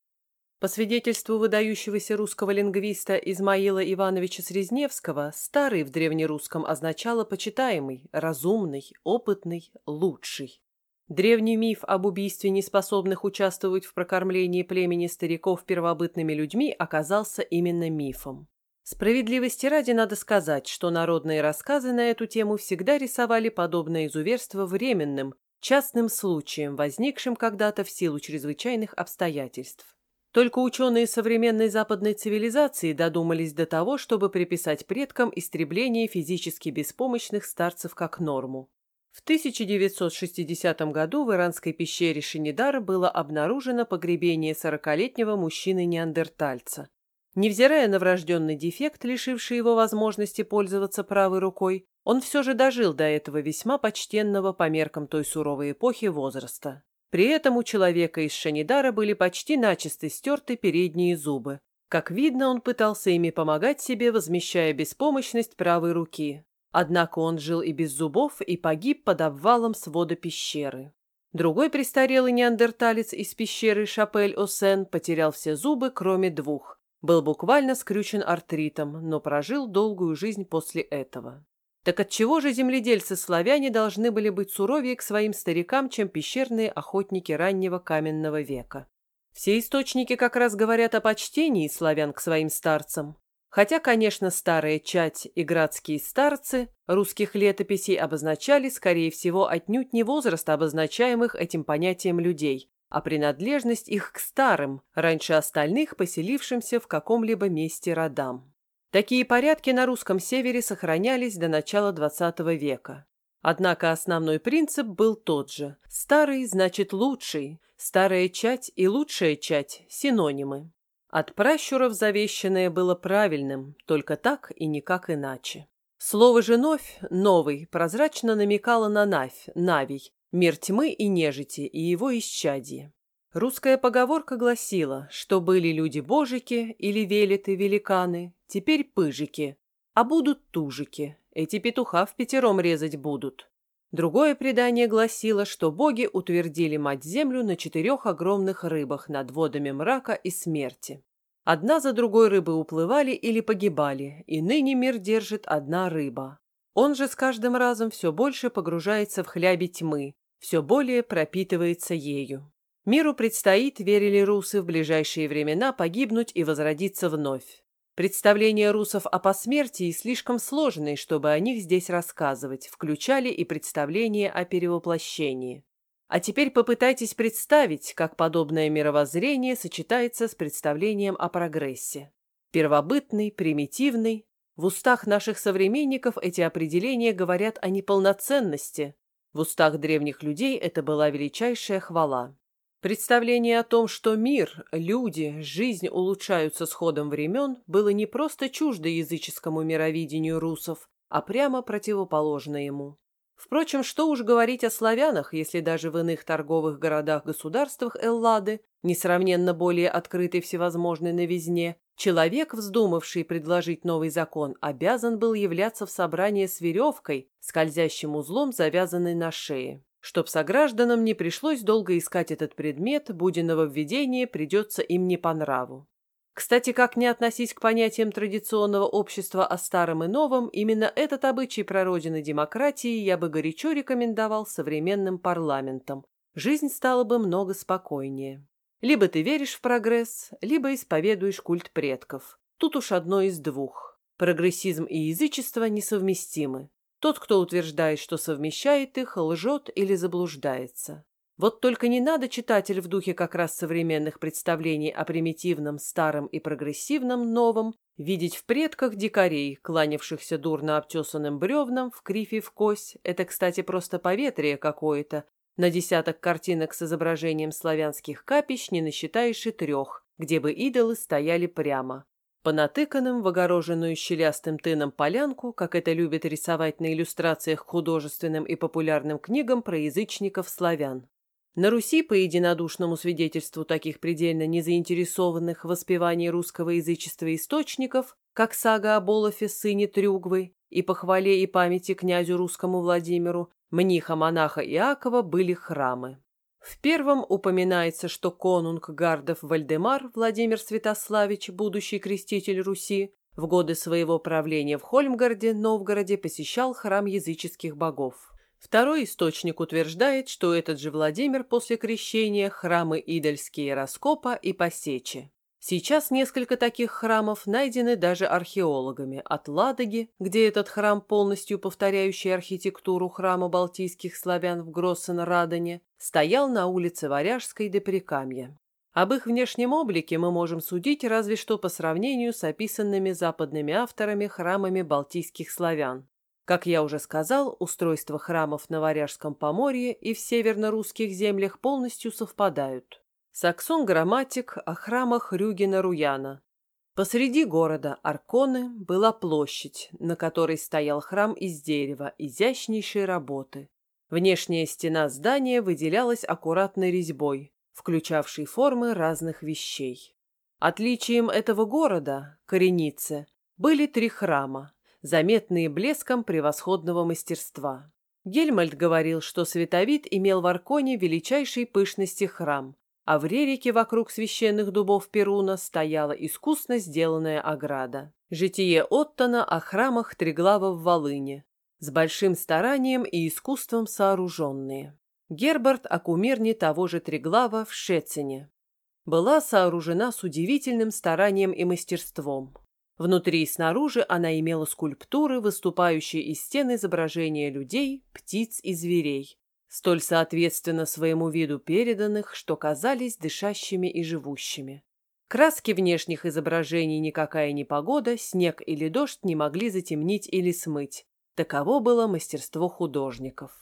По свидетельству выдающегося русского лингвиста Измаила Ивановича Срезневского, старый в древнерусском означало почитаемый, разумный, опытный, лучший. Древний миф об убийстве неспособных участвовать в прокормлении племени стариков первобытными людьми оказался именно мифом. Справедливости ради надо сказать, что народные рассказы на эту тему всегда рисовали подобное изуверство временным, частным случаем, возникшим когда-то в силу чрезвычайных обстоятельств. Только ученые современной западной цивилизации додумались до того, чтобы приписать предкам истребление физически беспомощных старцев как норму. В 1960 году в иранской пещере Шинидар было обнаружено погребение 40-летнего мужчины-неандертальца. Невзирая на врожденный дефект, лишивший его возможности пользоваться правой рукой, он все же дожил до этого весьма почтенного по меркам той суровой эпохи возраста. При этом у человека из Шанидара были почти начисто стерты передние зубы. Как видно, он пытался ими помогать себе, возмещая беспомощность правой руки. Однако он жил и без зубов и погиб под обвалом свода пещеры. Другой престарелый неандерталец из пещеры Шапель-Осен потерял все зубы, кроме двух. Был буквально скрючен артритом, но прожил долгую жизнь после этого. Так отчего же земледельцы-славяне должны были быть суровее к своим старикам, чем пещерные охотники раннего каменного века? Все источники как раз говорят о почтении славян к своим старцам. Хотя, конечно, старая чать и градские старцы русских летописей обозначали, скорее всего, отнюдь не возраст обозначаемых этим понятием людей, а принадлежность их к старым, раньше остальных поселившимся в каком-либо месте родам. Такие порядки на русском севере сохранялись до начала XX века. Однако основной принцип был тот же. Старый значит лучший, старая чать и лучшая чать – синонимы. От пращуров завещанное было правильным, только так и никак иначе. Слово же «новь» – «новый» прозрачно намекало на «навь», «навий», мир тьмы и нежити и его исчадие. Русская поговорка гласила, что были люди-божики или велеты-великаны, теперь пыжики, а будут тужики, эти петуха в пятером резать будут. Другое предание гласило, что боги утвердили мать-землю на четырех огромных рыбах над водами мрака и смерти. Одна за другой рыбы уплывали или погибали, и ныне мир держит одна рыба. Он же с каждым разом все больше погружается в хляби тьмы, все более пропитывается ею. Миру предстоит, верили русы, в ближайшие времена погибнуть и возродиться вновь. Представления русов о посмертии слишком сложные, чтобы о них здесь рассказывать, включали и представления о перевоплощении. А теперь попытайтесь представить, как подобное мировоззрение сочетается с представлением о прогрессе. Первобытный, примитивный. В устах наших современников эти определения говорят о неполноценности. В устах древних людей это была величайшая хвала. Представление о том, что мир, люди, жизнь улучшаются с ходом времен, было не просто чуждо языческому мировидению русов, а прямо противоположно ему. Впрочем, что уж говорить о славянах, если даже в иных торговых городах-государствах Эллады, несравненно более открытой всевозможной новизне, Человек, вздумавший предложить новый закон, обязан был являться в собрание с веревкой, скользящим узлом, завязанной на шее. Чтоб согражданам не пришлось долго искать этот предмет, будь нововведение придется им не по нраву. Кстати, как не относись к понятиям традиционного общества о старом и новом, именно этот обычай прародины демократии я бы горячо рекомендовал современным парламентам. Жизнь стала бы много спокойнее. Либо ты веришь в прогресс, либо исповедуешь культ предков. Тут уж одно из двух. Прогрессизм и язычество несовместимы. Тот, кто утверждает, что совмещает их, лжет или заблуждается. Вот только не надо читатель в духе как раз современных представлений о примитивном, старом и прогрессивном новом видеть в предках дикарей, кланявшихся дурно обтесанным бревнам в крифе в кость. Это, кстати, просто поветрие какое-то, на десяток картинок с изображением славянских капищ не насчитаешь и трех, где бы идолы стояли прямо. По натыканным в огороженную щелястым тыном полянку, как это любят рисовать на иллюстрациях художественным и популярным книгам про язычников-славян. На Руси, по единодушному свидетельству таких предельно незаинтересованных в воспевании русского язычества источников, как сага о Болофе, сыне Трюгвы, и по хвале и памяти князю русскому Владимиру, мниха-монаха Иакова были храмы. В первом упоминается, что конунг Гардов Вальдемар Владимир Святославич, будущий креститель Руси, в годы своего правления в Хольмгарде, Новгороде, посещал храм языческих богов. Второй источник утверждает, что этот же Владимир после крещения храмы идольские раскопа и посечи. Сейчас несколько таких храмов найдены даже археологами. От Ладоги, где этот храм, полностью повторяющий архитектуру храма балтийских славян в Гроссен-Радоне, стоял на улице Варяжской до Прикамья. Об их внешнем облике мы можем судить разве что по сравнению с описанными западными авторами храмами балтийских славян. Как я уже сказал, устройство храмов на Варяжском поморье и в северно-русских землях полностью совпадают. Саксон-грамматик о храмах Рюгена-Руяна. Посреди города Арконы была площадь, на которой стоял храм из дерева изящнейшей работы. Внешняя стена здания выделялась аккуратной резьбой, включавшей формы разных вещей. Отличием этого города, Кореницы, были три храма, заметные блеском превосходного мастерства. Гельмальд говорил, что Световид имел в Арконе величайшей пышности храм, а в рерике вокруг священных дубов Перуна стояла искусно сделанная ограда. Житие Оттона о храмах Триглава в Волыне, с большим старанием и искусством сооруженные. Герберт о кумирне того же Триглава в Шецине. Была сооружена с удивительным старанием и мастерством. Внутри и снаружи она имела скульптуры, выступающие из стен изображения людей, птиц и зверей, столь соответственно своему виду переданных, что казались дышащими и живущими. Краски внешних изображений никакая непогода, снег или дождь не могли затемнить или смыть. Таково было мастерство художников.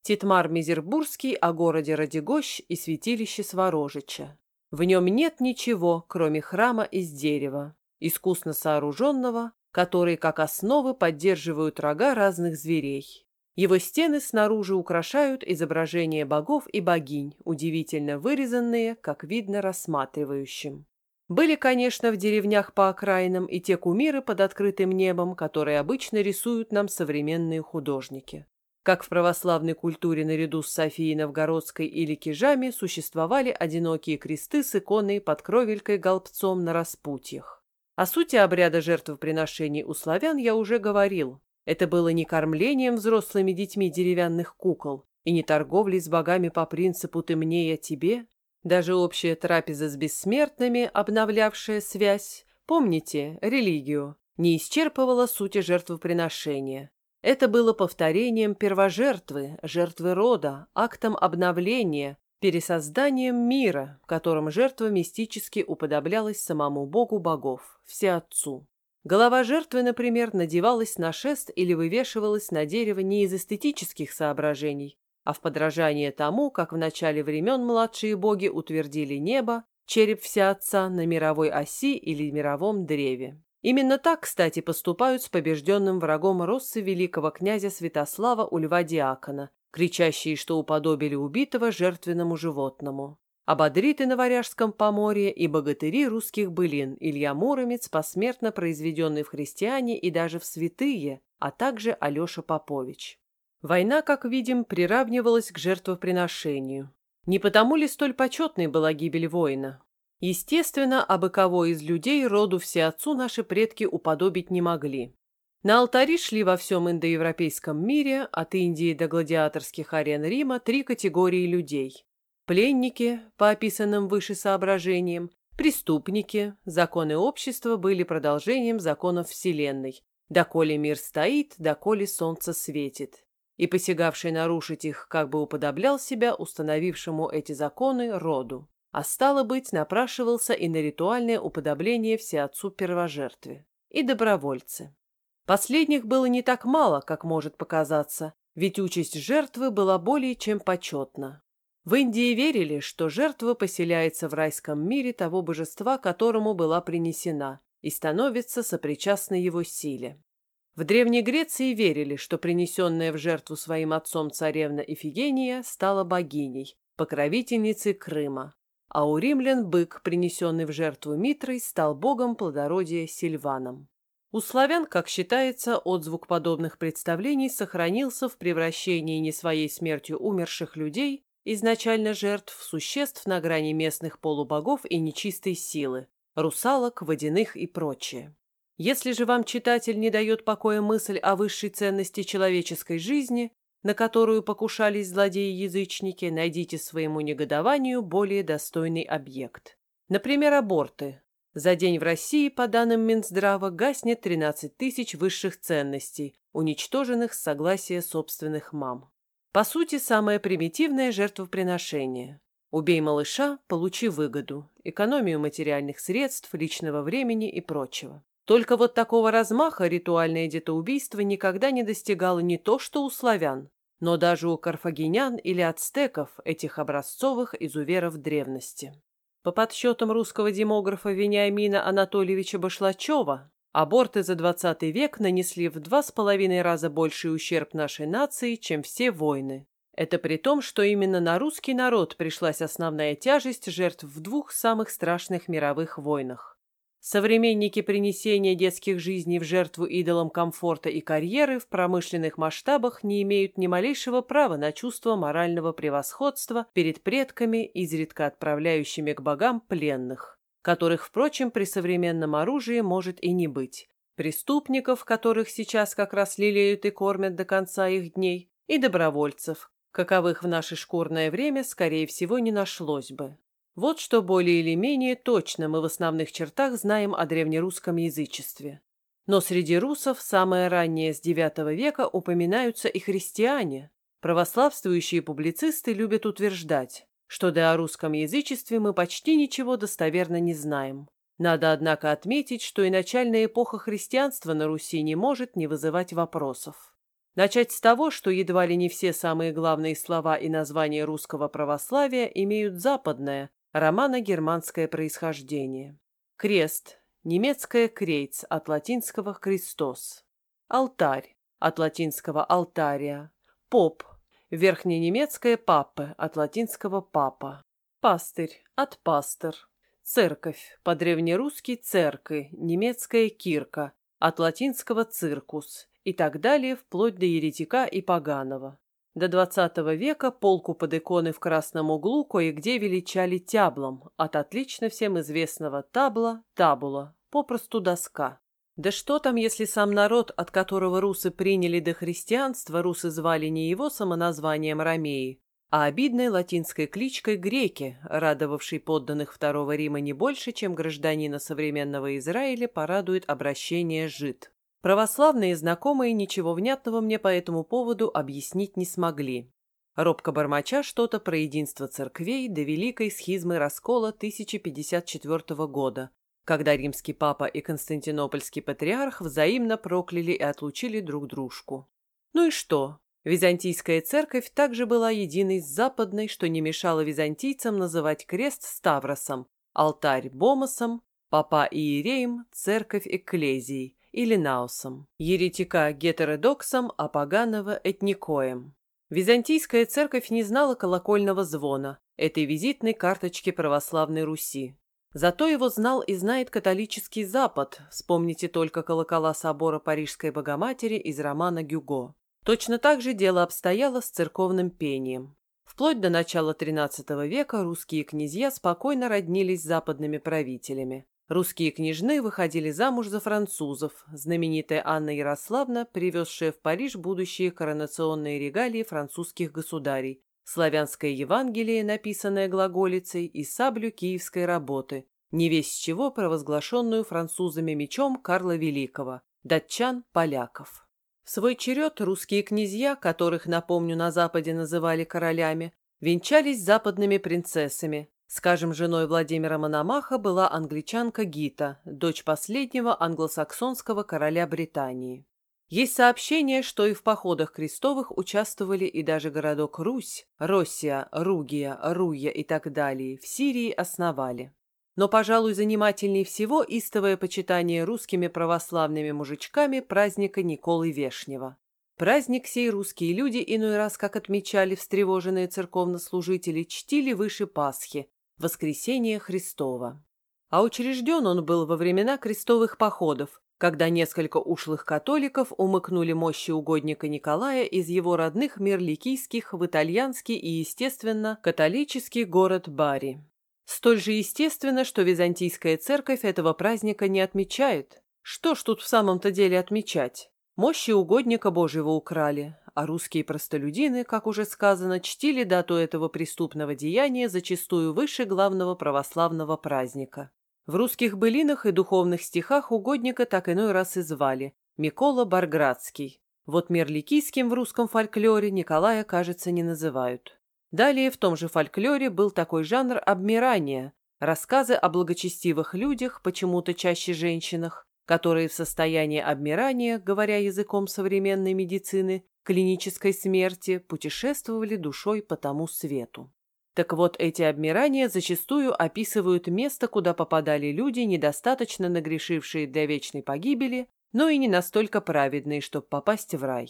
Титмар Мизербургский о городе Радигощ и святилище Сворожича. В нем нет ничего, кроме храма из дерева, искусно сооруженного, который как основы поддерживают рога разных зверей. Его стены снаружи украшают изображения богов и богинь, удивительно вырезанные, как видно рассматривающим. Были, конечно, в деревнях по окраинам и те кумиры под открытым небом, которые обычно рисуют нам современные художники. Как в православной культуре наряду с Софией Новгородской или Кижами существовали одинокие кресты с иконой под кровелькой-голбцом на распутьях. О сути обряда жертвоприношений у славян я уже говорил. Это было не кормлением взрослыми детьми деревянных кукол и не торговлей с богами по принципу «ты мне, я тебе». Даже общая трапеза с бессмертными, обновлявшая связь, помните, религию, не исчерпывала сути жертвоприношения. Это было повторением первожертвы, жертвы рода, актом обновления, пересозданием мира, в котором жертва мистически уподоблялась самому богу богов, Всеотцу. Голова жертвы, например, надевалась на шест или вывешивалась на дерево не из эстетических соображений, а в подражание тому, как в начале времен младшие боги утвердили небо, череп Всеотца на мировой оси или мировом древе. Именно так, кстати, поступают с побежденным врагом Россы великого князя Святослава у льва Диакона, кричащие, что уподобили убитого жертвенному животному. Ободриты на Варяжском поморье и богатыри русских былин Илья Муромец, посмертно произведенный в христиане и даже в святые, а также Алеша Попович. Война, как видим, приравнивалась к жертвоприношению. Не потому ли столь почетной была гибель воина? Естественно, абы кого из людей роду всеотцу наши предки уподобить не могли. На алтари шли во всем индоевропейском мире, от Индии до гладиаторских арен Рима, три категории людей. Пленники, по описанным выше соображениям, преступники, законы общества были продолжением законов Вселенной, доколе мир стоит, доколе солнце светит. И посягавший нарушить их как бы уподоблял себя установившему эти законы роду а стало быть, напрашивался и на ритуальное уподобление всеотцу первожертве, и добровольцы. Последних было не так мало, как может показаться, ведь участь жертвы была более чем почетна. В Индии верили, что жертва поселяется в райском мире того божества, которому была принесена, и становится сопричастной его силе. В Древней Греции верили, что принесенная в жертву своим отцом царевна Ифигения стала богиней, покровительницей Крыма, а у римлян бык, принесенный в жертву Митрой, стал богом плодородия Сильваном. У славян, как считается, отзвук подобных представлений сохранился в превращении не своей смертью умерших людей, изначально жертв, существ на грани местных полубогов и нечистой силы, русалок, водяных и прочее. Если же вам читатель не дает покоя мысль о высшей ценности человеческой жизни, на которую покушались злодеи-язычники, найдите своему негодованию более достойный объект. Например, аборты. За день в России, по данным Минздрава, гаснет 13 тысяч высших ценностей, уничтоженных с согласия собственных мам. По сути, самое примитивное жертвоприношение. Убей малыша, получи выгоду, экономию материальных средств, личного времени и прочего. Только вот такого размаха ритуальное детоубийство никогда не достигало не то что у славян, но даже у карфагенян или ацтеков, этих образцовых изуверов древности. По подсчетам русского демографа Вениамина Анатольевича Башлачева, аборты за XX век нанесли в два с половиной раза больший ущерб нашей нации, чем все войны. Это при том, что именно на русский народ пришлась основная тяжесть жертв в двух самых страшных мировых войнах. Современники принесения детских жизней в жертву идолам комфорта и карьеры в промышленных масштабах не имеют ни малейшего права на чувство морального превосходства перед предками, изредка отправляющими к богам пленных, которых, впрочем, при современном оружии может и не быть, преступников, которых сейчас как раз лелеют и кормят до конца их дней, и добровольцев, каковых в наше шкурное время, скорее всего, не нашлось бы. Вот что более или менее точно мы в основных чертах знаем о древнерусском язычестве. Но среди русов самое раннее с IX века упоминаются и христиане. Православствующие публицисты любят утверждать, что да о русском язычестве мы почти ничего достоверно не знаем. Надо, однако, отметить, что и начальная эпоха христианства на Руси не может не вызывать вопросов. Начать с того, что едва ли не все самые главные слова и названия русского православия имеют западное, Романо-германское происхождение. Крест. Немецкое «крейц» от латинского «Христос». Алтарь. От латинского «алтария». Поп. Верхненемецкое «папе» от латинского «папа». Пастырь. От пастор. Церковь. По-древнерусски «церкви», немецкая «кирка», от латинского «циркус» и так далее, вплоть до еретика и поганого. До XX века полку под иконы в красном углу кое-где величали тяблом, от отлично всем известного табла – табула, попросту доска. Да что там, если сам народ, от которого русы приняли до христианства, русы звали не его самоназванием Ромеи, а обидной латинской кличкой греки, радовавшей подданных Второго Рима не больше, чем гражданина современного Израиля порадует обращение жид. Православные знакомые ничего внятного мне по этому поводу объяснить не смогли. Робко бормоча что-то про единство церквей до Великой схизмы раскола 1054 года, когда римский папа и константинопольский патриарх взаимно прокляли и отлучили друг дружку. Ну и что? Византийская церковь также была единой с западной, что не мешало византийцам называть крест Ставросом, алтарь Бомосом, папа Иереем, церковь Экклезией, или наусом, еретика гетеродоксом, а поганого этникоем. Византийская церковь не знала колокольного звона, этой визитной карточки православной Руси. Зато его знал и знает католический Запад, вспомните только колокола собора Парижской Богоматери из романа Гюго. Точно так же дело обстояло с церковным пением. Вплоть до начала XIII века русские князья спокойно роднились с западными правителями. Русские княжны выходили замуж за французов, знаменитая Анна Ярославна, привезшая в Париж будущие коронационные регалии французских государей, славянское Евангелие, написанное глаголицей, и саблю киевской работы, не весь чего провозглашенную французами мечом Карла Великого, датчан, поляков. В свой черед русские князья, которых, напомню, на Западе называли королями, венчались западными принцессами. Скажем, женой Владимира Мономаха была англичанка Гита, дочь последнего англосаксонского короля Британии. Есть сообщение, что и в походах крестовых участвовали и даже городок Русь, Россия, Ругия, Руя и так далее, в Сирии основали. Но, пожалуй, занимательнее всего истовое почитание русскими православными мужичками праздника Николы Вешнего. Праздник сей русские люди иной раз, как отмечали встревоженные церковнослужители, чтили выше Пасхи, Воскресения Христова. А учрежден он был во времена крестовых походов, когда несколько ушлых католиков умыкнули мощи угодника Николая из его родных мирликийских в итальянский и, естественно, католический город Бари. Столь же естественно, что византийская церковь этого праздника не отмечает. Что ж тут в самом-то деле отмечать? Мощи угодника Божьего украли, а русские простолюдины, как уже сказано, чтили дату этого преступного деяния зачастую выше главного православного праздника. В русских былинах и духовных стихах угодника так иной раз и звали – Микола Барградский. Вот мерликийским в русском фольклоре Николая, кажется, не называют. Далее в том же фольклоре был такой жанр обмирания, рассказы о благочестивых людях, почему-то чаще женщинах, которые в состоянии обмирания, говоря языком современной медицины, клинической смерти, путешествовали душой по тому свету. Так вот, эти обмирания зачастую описывают место, куда попадали люди, недостаточно нагрешившие для вечной погибели, но и не настолько праведные, чтобы попасть в рай.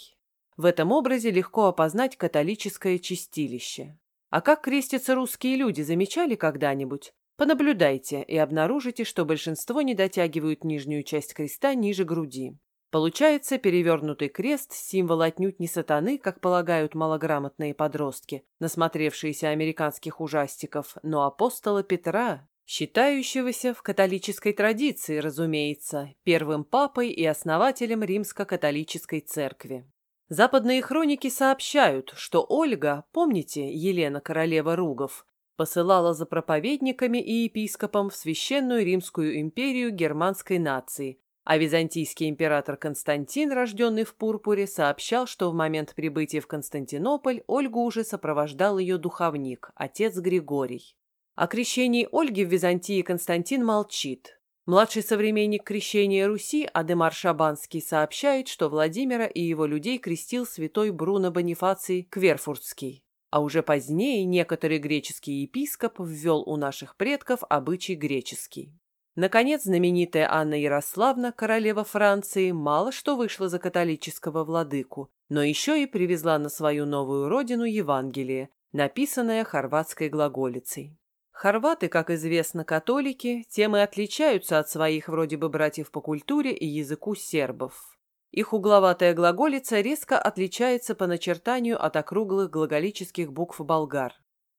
В этом образе легко опознать католическое чистилище. А как крестятся русские люди, замечали когда-нибудь? Понаблюдайте и обнаружите, что большинство не дотягивают нижнюю часть креста ниже груди. Получается перевернутый крест, символ отнюдь не сатаны, как полагают малограмотные подростки, насмотревшиеся американских ужастиков, но апостола Петра, считающегося в католической традиции, разумеется, первым папой и основателем римско-католической церкви. Западные хроники сообщают, что Ольга, помните, Елена королева Ругов, посылала за проповедниками и епископом в Священную Римскую империю германской нации, а византийский император Константин, рожденный в Пурпуре, сообщал, что в момент прибытия в Константинополь Ольгу уже сопровождал ее духовник, отец Григорий. О крещении Ольги в Византии Константин молчит. Младший современник крещения Руси Адемар Шабанский сообщает, что Владимира и его людей крестил святой Бруно Бонифаций Кверфуртский. А уже позднее некоторый греческий епископ ввел у наших предков обычай греческий. Наконец, знаменитая Анна Ярославна, королева Франции, мало что вышла за католического владыку, но еще и привезла на свою новую родину Евангелие, написанное хорватской глаголицей. Хорваты, как известно, католики, тем и отличаются от своих вроде бы братьев по культуре и языку сербов. Их угловатая глаголица резко отличается по начертанию от округлых глаголических букв болгар.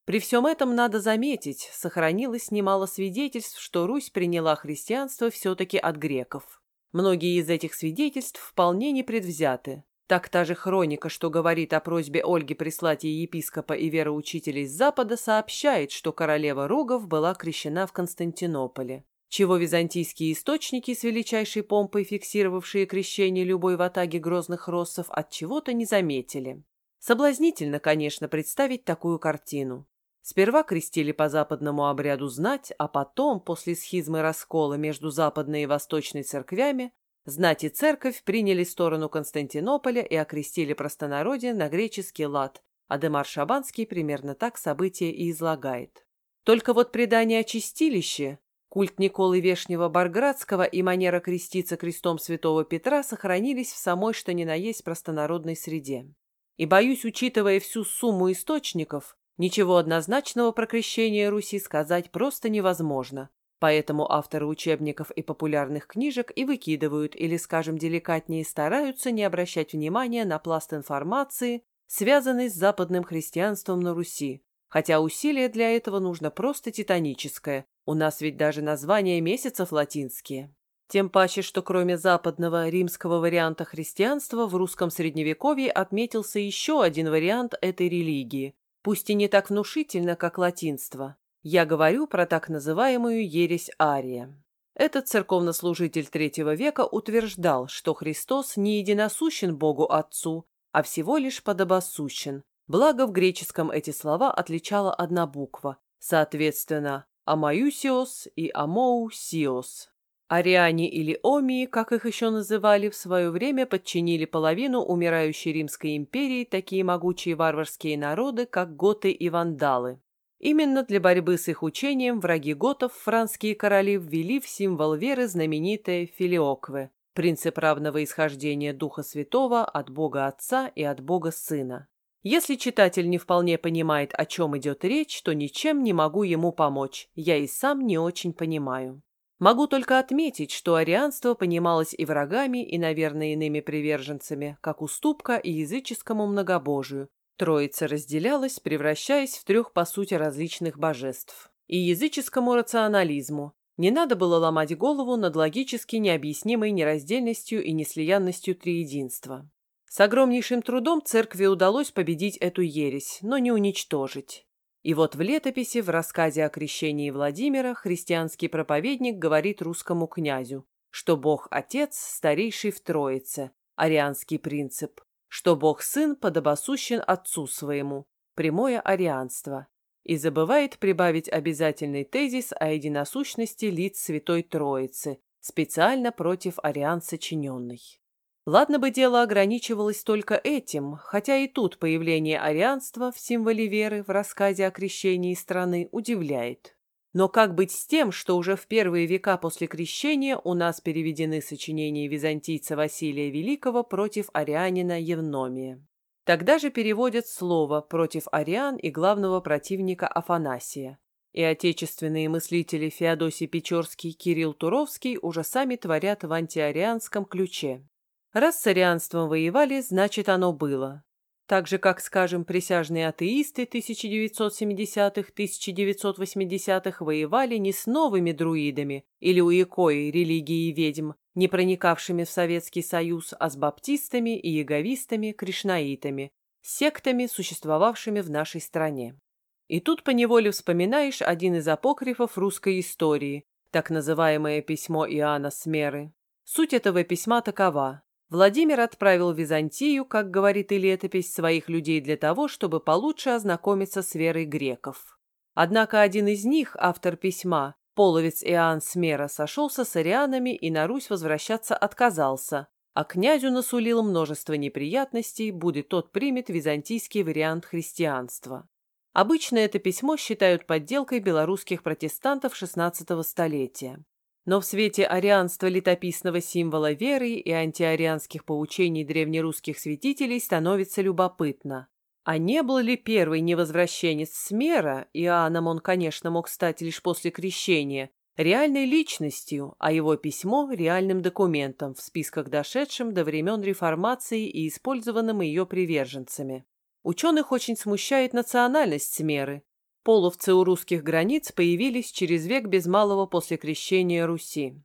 При всем этом надо заметить, сохранилось немало свидетельств, что Русь приняла христианство все-таки от греков. Многие из этих свидетельств вполне непредвзяты. Так та же хроника, что говорит о просьбе Ольги прислать ей епископа и вероучителей с Запада, сообщает, что королева Рогов была крещена в Константинополе, чего византийские источники с величайшей помпой, фиксировавшие крещение любой ватаги грозных россов, от чего-то не заметили. Соблазнительно, конечно, представить такую картину. Сперва крестили по западному обряду знать, а потом, после схизмы раскола между западной и восточной церквями, знать и церковь приняли сторону Константинополя и окрестили простонародье на греческий лад, а Демар Шабанский примерно так событие и излагает. Только вот предание о чистилище, культ Николы Вешнего Барградского и манера креститься крестом святого Петра сохранились в самой что ни на есть простонародной среде. И, боюсь, учитывая всю сумму источников, Ничего однозначного про крещение Руси сказать просто невозможно. Поэтому авторы учебников и популярных книжек и выкидывают или, скажем деликатнее, стараются не обращать внимания на пласт информации, связанный с западным христианством на Руси. Хотя усилие для этого нужно просто титаническое. У нас ведь даже названия месяцев латинские. Тем паче, что кроме западного римского варианта христианства в русском средневековье отметился еще один вариант этой религии, пусть и не так внушительно, как латинство. Я говорю про так называемую ересь Ария. Этот церковнослужитель третьего века утверждал, что Христос не единосущен Богу Отцу, а всего лишь подобосущен. Благо в греческом эти слова отличала одна буква, соответственно, амаюсиос и амоусиос. Ариане или Омии, как их еще называли, в свое время подчинили половину умирающей Римской империи такие могучие варварские народы, как готы и вандалы. Именно для борьбы с их учением враги готов франские короли ввели в символ веры знаменитое филиокве, принцип равного исхождения Духа Святого от Бога Отца и от Бога Сына. Если читатель не вполне понимает, о чем идет речь, то ничем не могу ему помочь, я и сам не очень понимаю. Могу только отметить, что арианство понималось и врагами, и, наверное, иными приверженцами, как уступка и языческому многобожию, Троица разделялась, превращаясь в трех, по сути, различных божеств. И языческому рационализму. Не надо было ломать голову над логически необъяснимой нераздельностью и неслиянностью триединства. С огромнейшим трудом церкви удалось победить эту ересь, но не уничтожить. И вот в летописи, в рассказе о крещении Владимира, христианский проповедник говорит русскому князю, что Бог-Отец старейший в Троице, арианский принцип, что Бог-Сын подобосущен Отцу Своему, прямое арианство, и забывает прибавить обязательный тезис о единосущности лиц Святой Троицы, специально против ариан сочиненный. Ладно бы дело ограничивалось только этим, хотя и тут появление арианства в символе веры в рассказе о крещении страны удивляет. Но как быть с тем, что уже в первые века после крещения у нас переведены сочинения византийца Василия Великого против арианина Евномия? Тогда же переводят слово против ариан и главного противника Афанасия. И отечественные мыслители Феодосий Печорский и Кирилл Туровский уже сами творят в антиарианском ключе. Раз с арианством воевали, значит оно было так же, как, скажем, присяжные атеисты 1970-1980-х воевали не с новыми друидами или уикоей религии ведьм, не проникавшими в Советский Союз, а с баптистами и яговистами, кришнаитами, сектами, существовавшими в нашей стране. И тут поневоле вспоминаешь один из апокрифов русской истории, так называемое письмо Иоанна Смеры. Суть этого письма такова. Владимир отправил в Византию, как говорит и летопись, своих людей для того, чтобы получше ознакомиться с верой греков. Однако один из них, автор письма, половец Иоанн Смера, сошелся с арианами и на Русь возвращаться отказался, а князю насулил множество неприятностей, будет тот примет византийский вариант христианства. Обычно это письмо считают подделкой белорусских протестантов XVI столетия. Но в свете арианства летописного символа веры и антиарианских поучений древнерусских святителей становится любопытно. А не был ли первый невозвращенец Смера, Иоанном он, конечно, мог стать лишь после крещения, реальной личностью, а его письмо – реальным документом в списках дошедшим до времен реформации и использованным ее приверженцами. Ученых очень смущает национальность Смеры, Половцы у русских границ появились через век без малого после крещения Руси.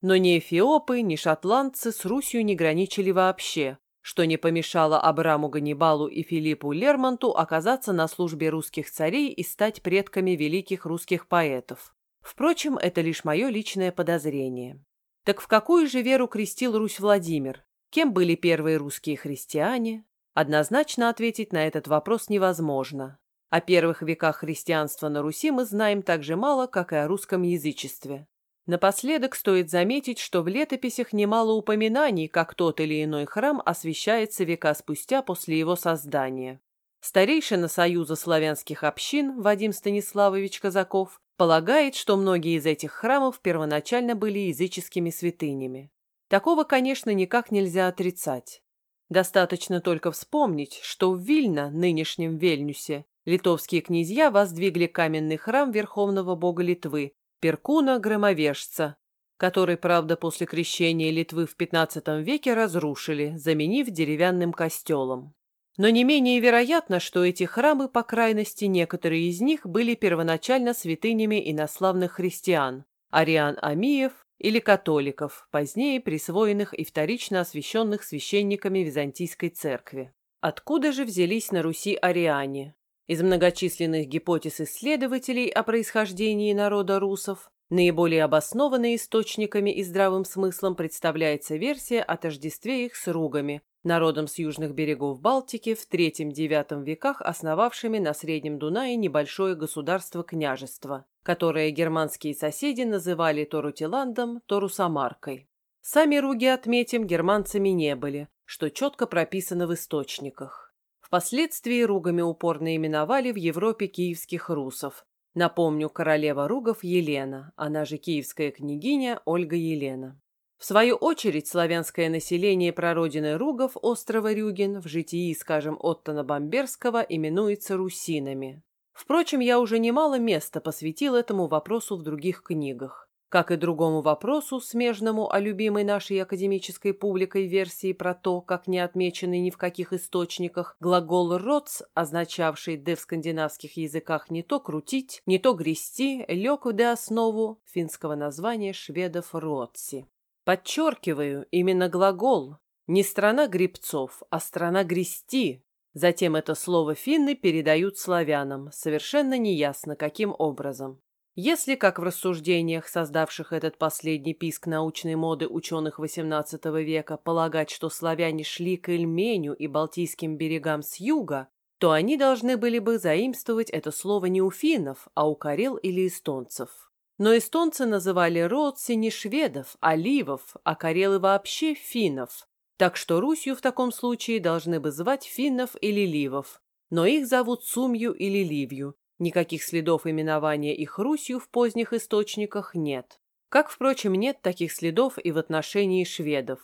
Но ни эфиопы, ни шотландцы с Русью не граничили вообще, что не помешало Абраму Ганнибалу и Филиппу Лермонту оказаться на службе русских царей и стать предками великих русских поэтов. Впрочем, это лишь мое личное подозрение. Так в какую же веру крестил Русь Владимир? Кем были первые русские христиане? Однозначно ответить на этот вопрос невозможно. О первых веках христианства на Руси мы знаем так же мало, как и о русском язычестве. Напоследок стоит заметить, что в летописях немало упоминаний, как тот или иной храм освящается века спустя после его создания. Старейшина Союза славянских общин Вадим Станиславович Казаков полагает, что многие из этих храмов первоначально были языческими святынями. Такого, конечно, никак нельзя отрицать. Достаточно только вспомнить, что в Вильно, нынешнем Вельнюсе, литовские князья воздвигли каменный храм верховного бога Литвы, Перкуна Громовежца, который, правда, после крещения Литвы в XV веке разрушили, заменив деревянным костелом. Но не менее вероятно, что эти храмы, по крайности, некоторые из них были первоначально святынями инославных христиан, ариан Амиев или католиков, позднее присвоенных и вторично освященных священниками Византийской церкви. Откуда же взялись на Руси ариане? Из многочисленных гипотез исследователей о происхождении народа русов наиболее обоснованной источниками и здравым смыслом представляется версия о тождестве их с ругами, народом с южных берегов Балтики в III-IX веках основавшими на Среднем Дунае небольшое государство-княжество, которое германские соседи называли то Рутиландом, то Русамаркой. Сами руги, отметим, германцами не были, что четко прописано в источниках. Впоследствии ругами упорно именовали в Европе киевских русов. Напомню, королева ругов Елена, она же киевская княгиня Ольга Елена. В свою очередь, славянское население прародины Ругов острова Рюген в житии, скажем, Оттона Бомберского именуется русинами. Впрочем, я уже немало места посвятил этому вопросу в других книгах. Как и другому вопросу, смежному о любимой нашей академической публикой версии про то, как не отмеченный ни в каких источниках, глагол «роц», означавший «де» в скандинавских языках не то «крутить», не то «грести», лег в «де» основу финского названия шведов «роци». Подчеркиваю, именно глагол. Не страна грибцов, а страна грести. Затем это слово финны передают славянам, совершенно неясно каким образом. Если, как в рассуждениях, создавших этот последний писк научной моды ученых XVIII века, полагать, что славяне шли к Эльменю и Балтийским берегам с юга, то они должны были бы заимствовать это слово не у финнов, а у карел или эстонцев. Но эстонцы называли Роотси не шведов, а ливов, а карелы вообще финнов. Так что Русью в таком случае должны бы звать финнов или ливов. Но их зовут Сумью или Ливью. Никаких следов именования их Русью в поздних источниках нет. Как, впрочем, нет таких следов и в отношении шведов.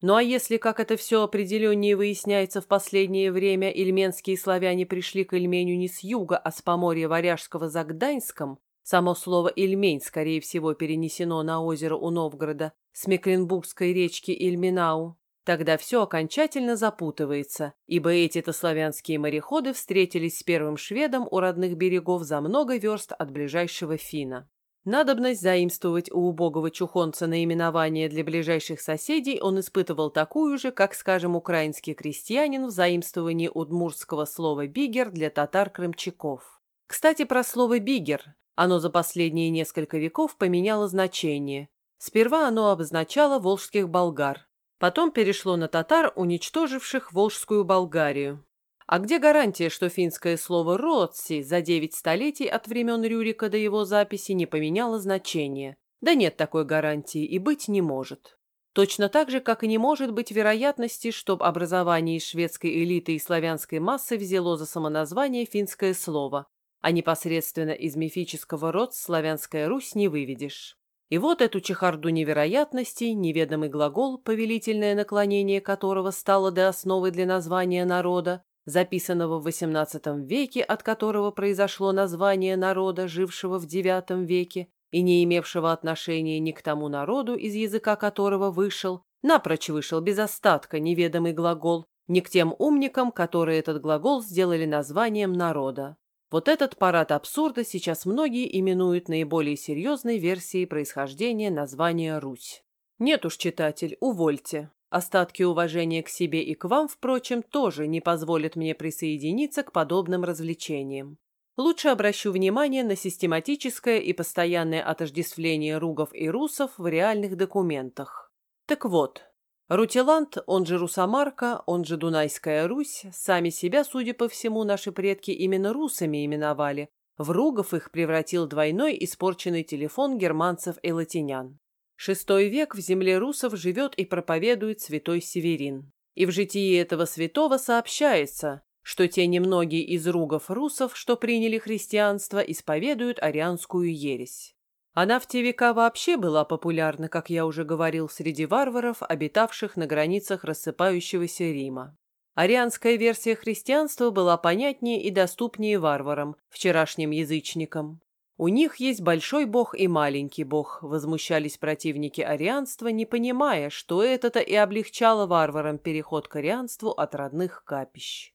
Ну а если, как это все определеннее выясняется в последнее время, ильменские славяне пришли к Ильменю не с юга, а с поморья Варяжского за Гданьском, Само слово «Ильмень», скорее всего, перенесено на озеро у Новгорода с Мекленбургской речки Ильминау. Тогда все окончательно запутывается, ибо эти-то славянские мореходы встретились с первым шведом у родных берегов за много верст от ближайшего Фина. Надобность заимствовать у убогого чухонца наименование для ближайших соседей он испытывал такую же, как, скажем, украинский крестьянин в заимствовании удмуртского слова «бигер» для татар-крымчаков. Кстати, про слово «бигер». Оно за последние несколько веков поменяло значение. Сперва оно обозначало волжских болгар, потом перешло на татар, уничтоживших Волжскую Болгарию. А где гарантия, что финское слово «родси» за девять столетий от времен Рюрика до его записи не поменяло значение? Да нет такой гарантии и быть не может. Точно так же, как и не может быть вероятности, чтоб образование шведской элиты и славянской массы взяло за самоназвание финское слово, а непосредственно из мифического род славянская Русь не выведешь. И вот эту чехарду невероятностей, неведомый глагол, повелительное наклонение которого стало до основы для названия народа, записанного в XVIII веке, от которого произошло название народа, жившего в IX веке и не имевшего отношения ни к тому народу, из языка которого вышел, напрочь вышел без остатка неведомый глагол, ни к тем умникам, которые этот глагол сделали названием народа. Вот этот парад абсурда сейчас многие именуют наиболее серьезной версией происхождения названия Русь. Нет уж, читатель, увольте. Остатки уважения к себе и к вам, впрочем, тоже не позволят мне присоединиться к подобным развлечениям. Лучше обращу внимание на систематическое и постоянное отождествление ругов и русов в реальных документах. Так вот, Рутиланд, он же Русамарка, он же Дунайская Русь, сами себя, судя по всему, наши предки именно русами именовали. В ругов их превратил двойной испорченный телефон германцев и латинян. Шестой век в земле русов живет и проповедует святой Северин. И в житии этого святого сообщается, что те немногие из ругов русов, что приняли христианство, исповедуют арианскую ересь. Она в те века вообще была популярна, как я уже говорил, среди варваров, обитавших на границах рассыпающегося Рима. Арианская версия христианства была понятнее и доступнее варварам, вчерашним язычникам. У них есть большой бог и маленький бог, возмущались противники арианства, не понимая, что это-то и облегчало варварам переход к арианству от родных капищ.